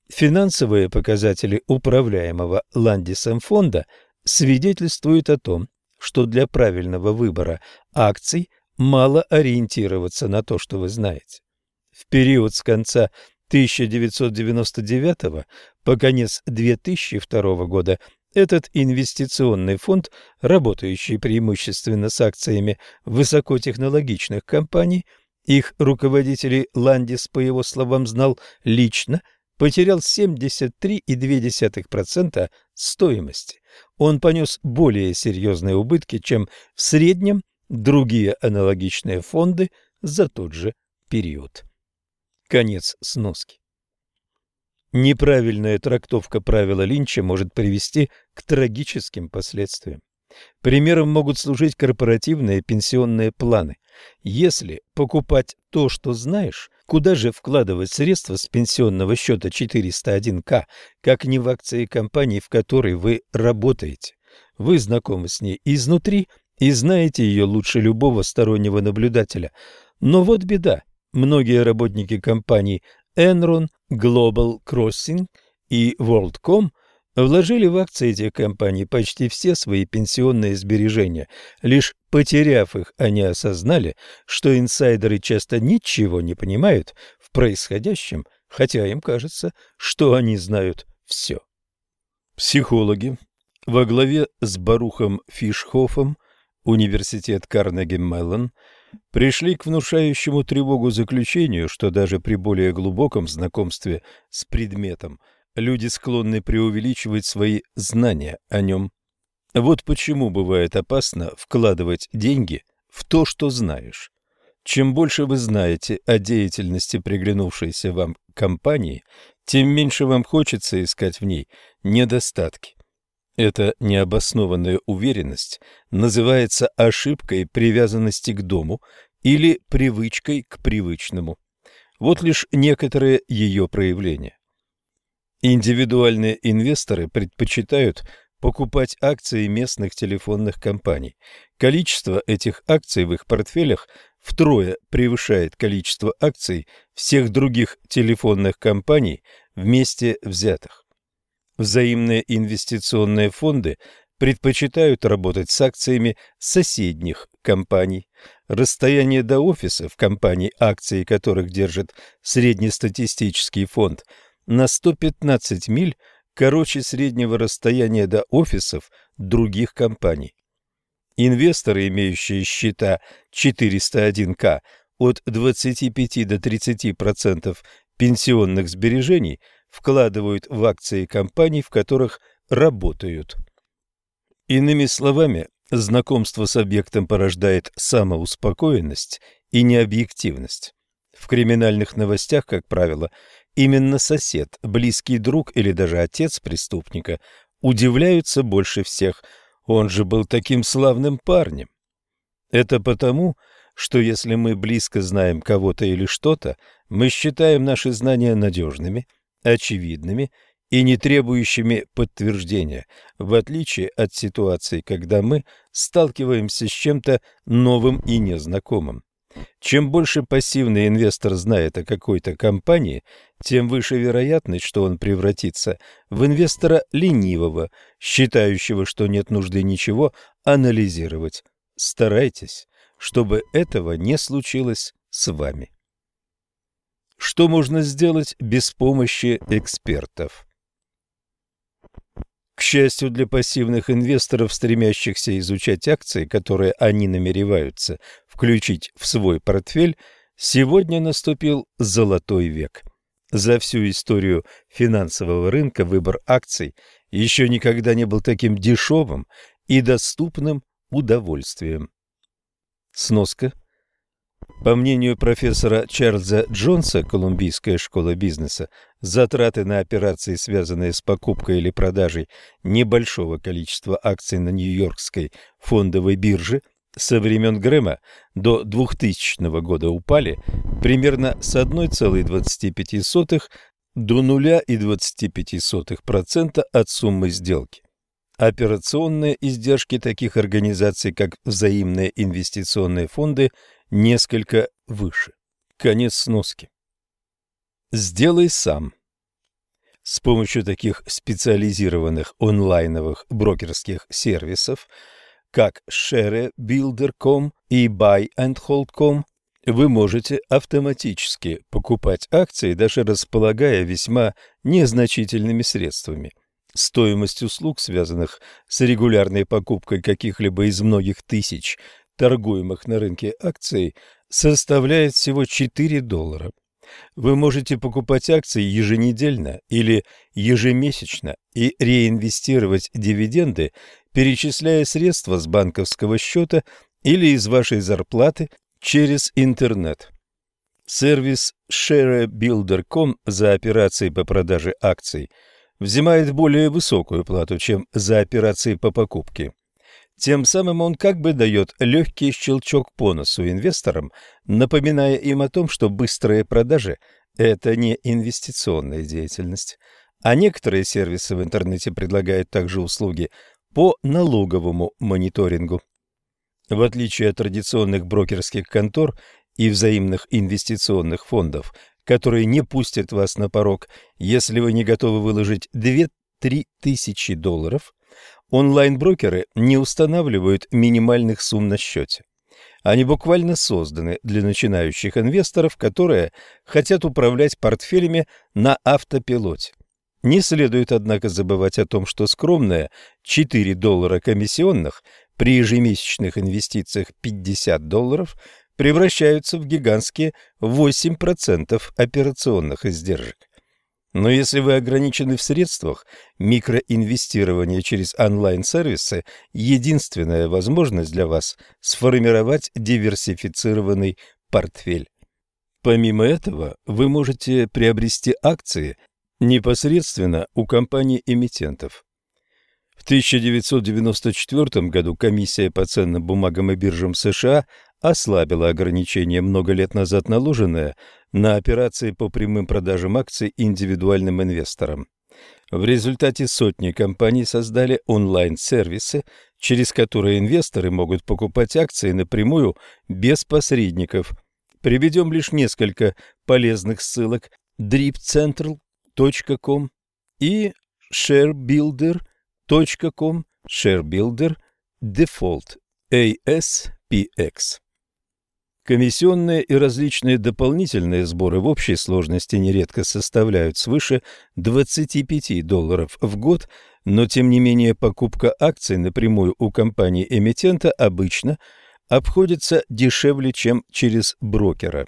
Финансовые показатели управляемого Ландисом фонда свидетельствуют о том, что для правильного выбора акций мало ориентироваться на то, что вы знаете. В период с конца 1999 по конец 2002 года этот инвестиционный фонд, работающий преимущественно с акциями высокотехнологичных компаний, их руководителей Ландис, по его словам, знал лично, потерял 73,2% стоимости. Он понес более серьезные убытки, чем в среднем другие аналогичные фонды за тот же период. Конец сноски. Неправильная трактовка правила Линча может привести к трагическим последствиям. Примером могут служить корпоративные пенсионные планы. Если покупать то, что знаешь, куда же вкладывать средства с пенсионного счета 401к, как не в акции компании, в которой вы работаете. Вы знакомы с ней изнутри и знаете ее лучше любого стороннего наблюдателя. Но вот беда. Многие работники компаний Enron, Global Crossing и WorldCom вложили в акции этих компаний почти все свои пенсионные сбережения. Лишь потеряв их, они осознали, что инсайдеры часто ничего не понимают в происходящем, хотя им кажется, что они знают все. Психологи во главе с Барухом Фишхофом, Университет Карнеги-Меллон, пришли к внушающему тревогу заключению, что даже при более глубоком знакомстве с предметом люди склонны преувеличивать свои знания о нем. Вот почему бывает опасно вкладывать деньги в то, что знаешь. Чем больше вы знаете о деятельности приглянувшейся вам компании, тем меньше вам хочется искать в ней недостатки. Эта необоснованная уверенность называется ошибкой привязанности к дому или привычкой к привычному. Вот лишь некоторые ее проявления. Индивидуальные инвесторы предпочитают покупать акции местных телефонных компаний. Количество этих акций в их портфелях втрое превышает количество акций всех других телефонных компаний вместе взятых. Взаимные инвестиционные фонды предпочитают работать с акциями соседних компаний. Расстояние до офисов компаний, акции которых держит среднестатистический фонд, на 115 миль короче среднего расстояния до офисов других компаний. Инвесторы, имеющие счета 401к от 25 до 30% пенсионных сбережений – вкладывают в акции компаний, в которых работают. Иными словами, знакомство с объектом порождает самоуспокоенность и необъективность. В криминальных новостях, как правило, именно сосед, близкий друг или даже отец преступника удивляются больше всех. Он же был таким славным парнем. Это потому, что если мы близко знаем кого-то или что-то, мы считаем наши знания надежными – очевидными и не требующими подтверждения, в отличие от ситуации, когда мы сталкиваемся с чем-то новым и незнакомым. Чем больше пассивный инвестор знает о какой-то компании, тем выше вероятность, что он превратится в инвестора ленивого, считающего, что нет нужды ничего анализировать. Старайтесь, чтобы этого не случилось с вами. Что можно сделать без помощи экспертов? К счастью для пассивных инвесторов, стремящихся изучать акции, которые они намереваются включить в свой портфель, сегодня наступил золотой век. За всю историю финансового рынка выбор акций еще никогда не был таким дешевым и доступным удовольствием. Сноска – по мнению профессора Чарльза Джонса, Колумбийская школа бизнеса, затраты на операции, связанные с покупкой или продажей небольшого количества акций на Нью-Йоркской фондовой бирже со времен Грэма до 2000 года упали примерно с 1,25 до 0,25% от суммы сделки. Операционные издержки таких организаций, как взаимные инвестиционные фонды – несколько выше. Конец сноски. Сделай сам. С помощью таких специализированных онлайновых брокерских сервисов как sharebuilder.com и buyandhold.com, вы можете автоматически покупать акции, даже располагая весьма незначительными средствами. Стоимость услуг, связанных с регулярной покупкой каких-либо из многих тысяч торгуемых на рынке акций, составляет всего 4 доллара. Вы можете покупать акции еженедельно или ежемесячно и реинвестировать дивиденды, перечисляя средства с банковского счета или из вашей зарплаты через интернет. Сервис ShareBuilder.com за операции по продаже акций взимает более высокую плату, чем за операции по покупке. Тем самым он как бы дает легкий щелчок по носу инвесторам, напоминая им о том, что быстрые продажи – это не инвестиционная деятельность. А некоторые сервисы в интернете предлагают также услуги по налоговому мониторингу. В отличие от традиционных брокерских контор и взаимных инвестиционных фондов, которые не пустят вас на порог, если вы не готовы выложить 2-3 тысячи долларов, онлайн-брокеры не устанавливают минимальных сумм на счете. Они буквально созданы для начинающих инвесторов, которые хотят управлять портфелями на автопилоте. Не следует, однако, забывать о том, что скромные 4 доллара комиссионных при ежемесячных инвестициях 50 долларов превращаются в гигантские 8% операционных издержек. Но если вы ограничены в средствах, микроинвестирование через онлайн-сервисы – единственная возможность для вас сформировать диверсифицированный портфель. Помимо этого, вы можете приобрести акции непосредственно у компаний-эмитентов. В 1994 году комиссия по ценным бумагам и биржам США ослабила ограничение много лет назад наложенное на операции по прямым продажам акций индивидуальным инвесторам. В результате сотни компаний создали онлайн-сервисы, через которые инвесторы могут покупать акции напрямую без посредников. Приведем лишь несколько полезных ссылок dripcentral.com и sharebuilder.com sharebuilder default ASPX. Комиссионные и различные дополнительные сборы в общей сложности нередко составляют свыше 25 долларов в год, но тем не менее покупка акций напрямую у компании-эмитента обычно обходится дешевле, чем через брокера.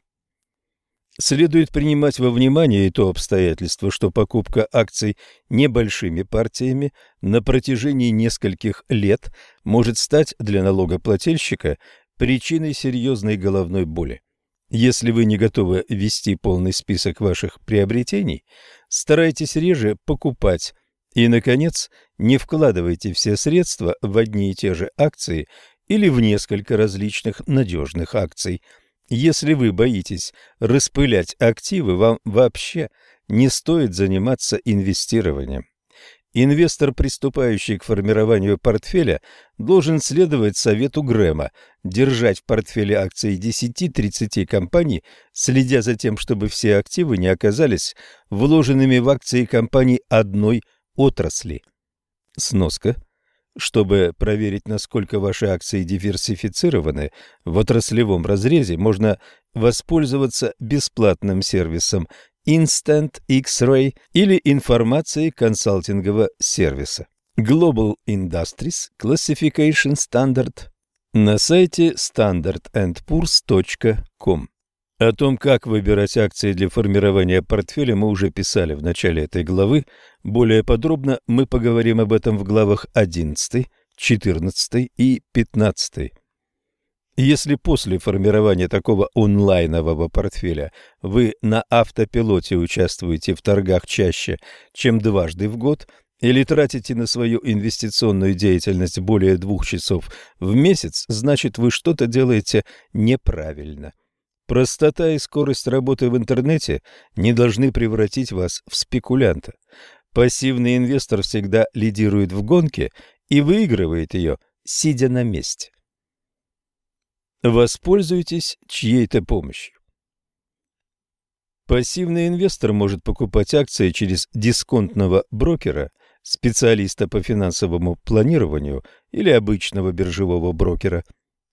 Следует принимать во внимание и то обстоятельство, что покупка акций небольшими партиями на протяжении нескольких лет может стать для налогоплательщика причиной серьезной головной боли. Если вы не готовы вести полный список ваших приобретений, старайтесь реже покупать. И, наконец, не вкладывайте все средства в одни и те же акции или в несколько различных надежных акций. Если вы боитесь распылять активы, вам вообще не стоит заниматься инвестированием. Инвестор, приступающий к формированию портфеля, должен следовать совету Грэма, держать в портфеле акции 10-30 компаний, следя за тем, чтобы все активы не оказались вложенными в акции компаний одной отрасли. Сноска. Чтобы проверить, насколько ваши акции диверсифицированы в отраслевом разрезе, можно воспользоваться бесплатным сервисом Instant X-Ray или информацией консалтингового сервиса. Global Industries Classification Standard на сайте standardandpoors.com. О том, как выбирать акции для формирования портфеля, мы уже писали в начале этой главы. Более подробно мы поговорим об этом в главах 11, 14 и 15. Если после формирования такого онлайнового портфеля вы на автопилоте участвуете в торгах чаще, чем дважды в год, или тратите на свою инвестиционную деятельность более двух часов в месяц, значит вы что-то делаете неправильно. Простота и скорость работы в интернете не должны превратить вас в спекулянта. Пассивный инвестор всегда лидирует в гонке и выигрывает ее, сидя на месте. Воспользуйтесь чьей-то помощью. Пассивный инвестор может покупать акции через дисконтного брокера, специалиста по финансовому планированию или обычного биржевого брокера.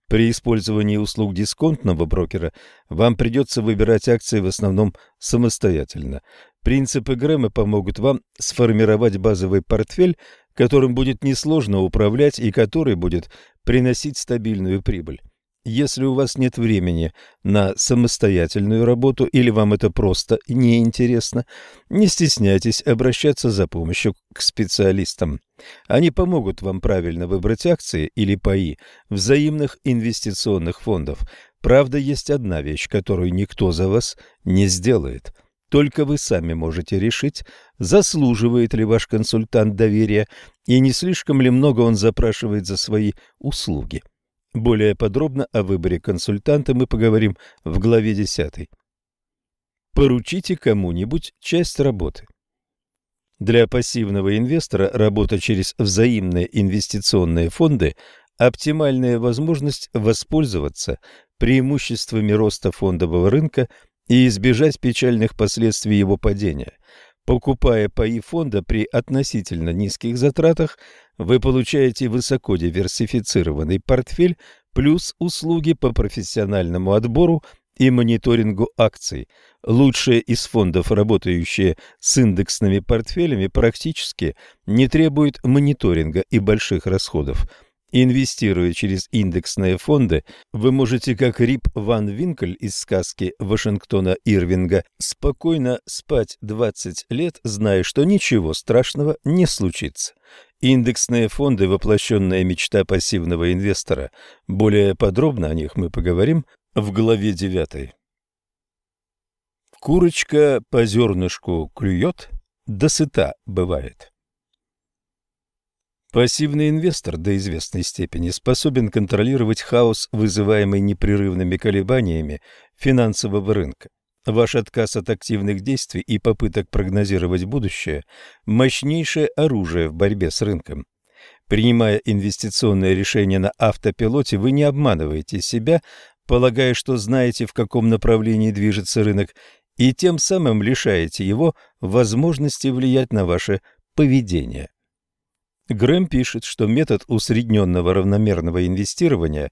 При использовании услуг дисконтного брокера вам придется выбирать акции в основном самостоятельно. Принципы Грэма помогут вам сформировать базовый портфель, которым будет несложно управлять и который будет приносить стабильную прибыль. Если у вас нет времени на самостоятельную работу или вам это просто неинтересно, не стесняйтесь обращаться за помощью к специалистам. Они помогут вам правильно выбрать акции или паи взаимных инвестиционных фондов. Правда, есть одна вещь, которую никто за вас не сделает. Только вы сами можете решить, заслуживает ли ваш консультант доверия и не слишком ли много он запрашивает за свои услуги. Более подробно о выборе консультанта мы поговорим в главе 10. Поручите кому-нибудь часть работы. Для пассивного инвестора работа через взаимные инвестиционные фонды – оптимальная возможность воспользоваться преимуществами роста фондового рынка и избежать печальных последствий его падения. Покупая паи фонда при относительно низких затратах, вы получаете высоко диверсифицированный портфель плюс услуги по профессиональному отбору и мониторингу акций. Лучшие из фондов, работающие с индексными портфелями, практически не требуют мониторинга и больших расходов. Инвестируя через индексные фонды, вы можете, как Рип Ван Винкель из сказки Вашингтона Ирвинга, спокойно спать 20 лет, зная, что ничего страшного не случится. Индексные фонды – воплощенная мечта пассивного инвестора. Более подробно о них мы поговорим в главе 9. Курочка по зернышку клюет, да сыта бывает. Пассивный инвестор до известной степени способен контролировать хаос, вызываемый непрерывными колебаниями финансового рынка. Ваш отказ от активных действий и попыток прогнозировать будущее – мощнейшее оружие в борьбе с рынком. Принимая инвестиционные решения на автопилоте, вы не обманываете себя, полагая, что знаете, в каком направлении движется рынок, и тем самым лишаете его возможности влиять на ваше поведение. Грэм пишет, что метод усредненного равномерного инвестирования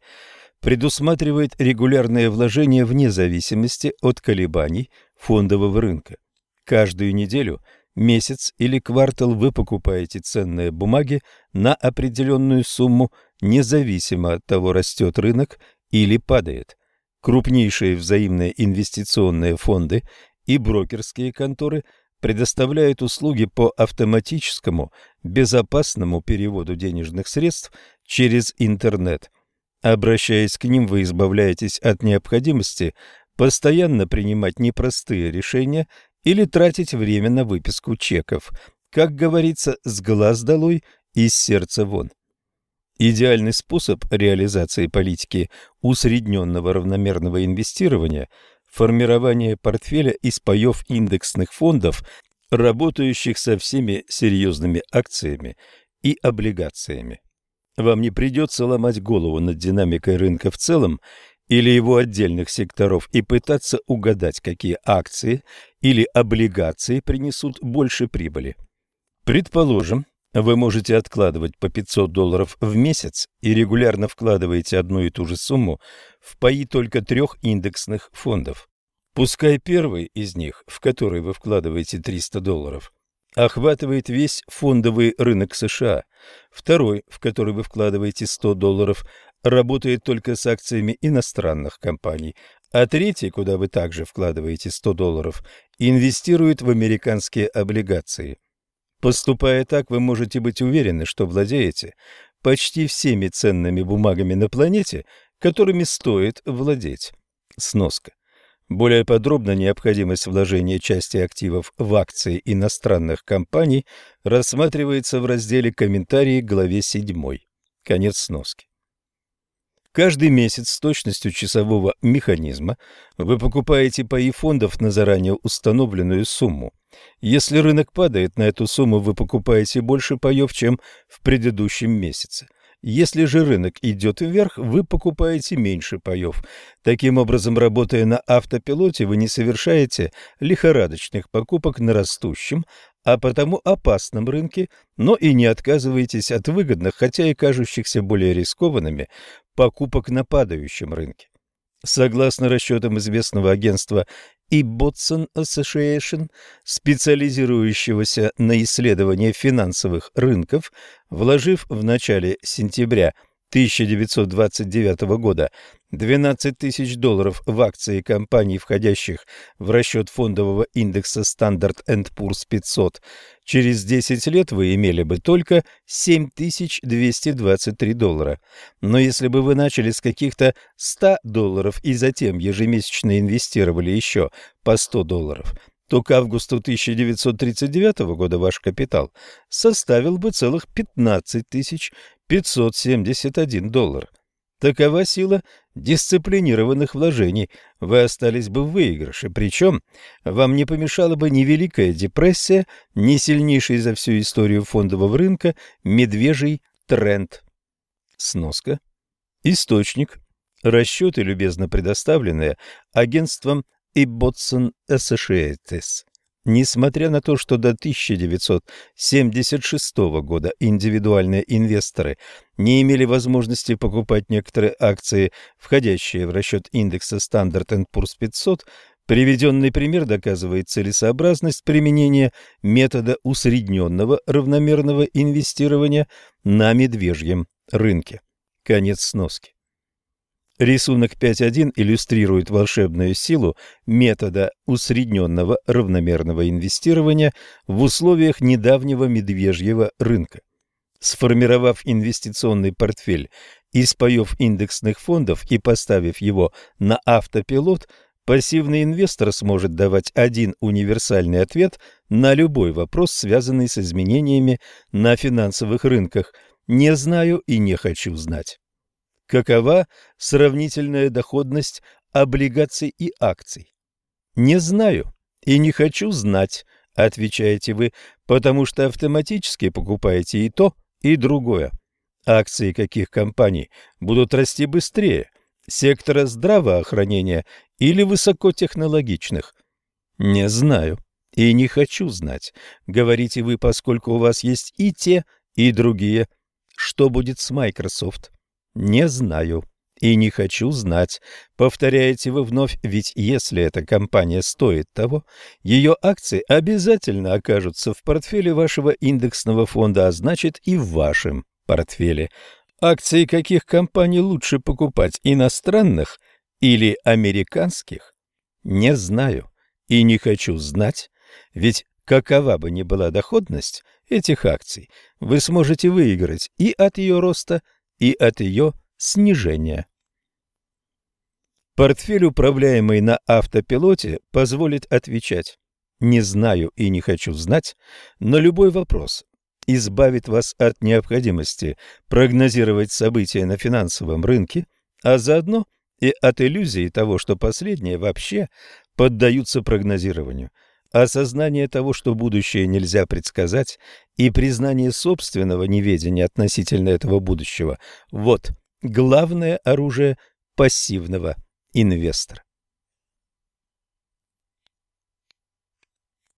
предусматривает регулярное вложение вне зависимости от колебаний фондового рынка. Каждую неделю, месяц или квартал вы покупаете ценные бумаги на определенную сумму, независимо от того, растет рынок или падает. Крупнейшие взаимные инвестиционные фонды и брокерские конторы – предоставляет услуги по автоматическому, безопасному переводу денежных средств через интернет. Обращаясь к ним, вы избавляетесь от необходимости постоянно принимать непростые решения или тратить время на выписку чеков. Как говорится, с глаз долой, из сердца вон. Идеальный способ реализации политики усредненного равномерного инвестирования – формирование портфеля из паев индексных фондов, работающих со всеми серьезными акциями и облигациями. Вам не придется ломать голову над динамикой рынка в целом или его отдельных секторов и пытаться угадать, какие акции или облигации принесут больше прибыли. Предположим, вы можете откладывать по 500 долларов в месяц и регулярно вкладываете одну и ту же сумму в паи только трех индексных фондов. Пускай первый из них, в который вы вкладываете 300 долларов, охватывает весь фондовый рынок США, второй, в который вы вкладываете 100 долларов, работает только с акциями иностранных компаний, а третий, куда вы также вкладываете 100 долларов, инвестирует в американские облигации. Поступая так, вы можете быть уверены, что владеете почти всеми ценными бумагами на планете, которыми стоит владеть. Сноска. Более подробно необходимость вложения части активов в акции иностранных компаний рассматривается в разделе «Комментарии» главе 7. Конец сноски. Каждый месяц с точностью часового механизма вы покупаете паи фондов на заранее установленную сумму. Если рынок падает, на эту сумму вы покупаете больше паев, чем в предыдущем месяце. Если же рынок идет вверх, вы покупаете меньше паев. Таким образом, работая на автопилоте, вы не совершаете лихорадочных покупок на растущем, а потому опасном рынке, но и не отказываетесь от выгодных, хотя и кажущихся более рискованными, покупок на падающем рынке. Согласно расчетам известного агентства Ibbotson Association, специализирующегося на исследовании финансовых рынков, вложив в начале сентября – 1929 года 12 тысяч долларов в акции компаний, входящих в расчет фондового индекса Standard Poor's 500, через 10 лет вы имели бы только 7223 доллара. Но если бы вы начали с каких-то 100 долларов и затем ежемесячно инвестировали еще по 100 долларов, то к августу 1939 года ваш капитал составил бы целых 15 тысяч 571 доллар. Такова сила дисциплинированных вложений. Вы остались бы в выигрыше, причем вам не помешала бы ни Великая депрессия, ни сильнейший за всю историю фондового рынка медвежий тренд. Сноска. Источник. Расчеты, любезно предоставленные агентством Ibbotson Associates. Несмотря на то, что до 1976 года индивидуальные инвесторы не имели возможности покупать некоторые акции, входящие в расчет индекса Standard Poor's 500, приведенный пример доказывает целесообразность применения метода усредненного равномерного инвестирования на медвежьем рынке. Конец сноски. Рисунок 5.1 иллюстрирует волшебную силу метода усредненного равномерного инвестирования в условиях недавнего медвежьего рынка. Сформировав инвестиционный портфель из паев индексных фондов и поставив его на автопилот, пассивный инвестор сможет давать один универсальный ответ на любой вопрос, связанный с изменениями на финансовых рынках «не знаю и не хочу знать». Какова сравнительная доходность облигаций и акций? Не знаю и не хочу знать, отвечаете вы, потому что автоматически покупаете и то, и другое. Акции каких компаний будут расти быстрее? Сектора здравоохранения или высокотехнологичных? Не знаю и не хочу знать, говорите вы, поскольку у вас есть и те, и другие. Что будет с Microsoft? Не знаю и не хочу знать. Повторяете вы вновь, ведь если эта компания стоит того, ее акции обязательно окажутся в портфеле вашего индексного фонда, а значит и в вашем портфеле. Акции каких компаний лучше покупать, иностранных или американских? Не знаю и не хочу знать, ведь какова бы ни была доходность этих акций, вы сможете выиграть и от ее роста, и от ее снижения. Портфель, управляемый на автопилоте, позволит отвечать «не знаю и не хочу знать» на любой вопрос, избавит вас от необходимости прогнозировать события на финансовом рынке, а заодно и от иллюзии того, что последние вообще поддаются прогнозированию – Осознание того, что будущее нельзя предсказать, и признание собственного неведения относительно этого будущего – вот главное оружие пассивного инвестора.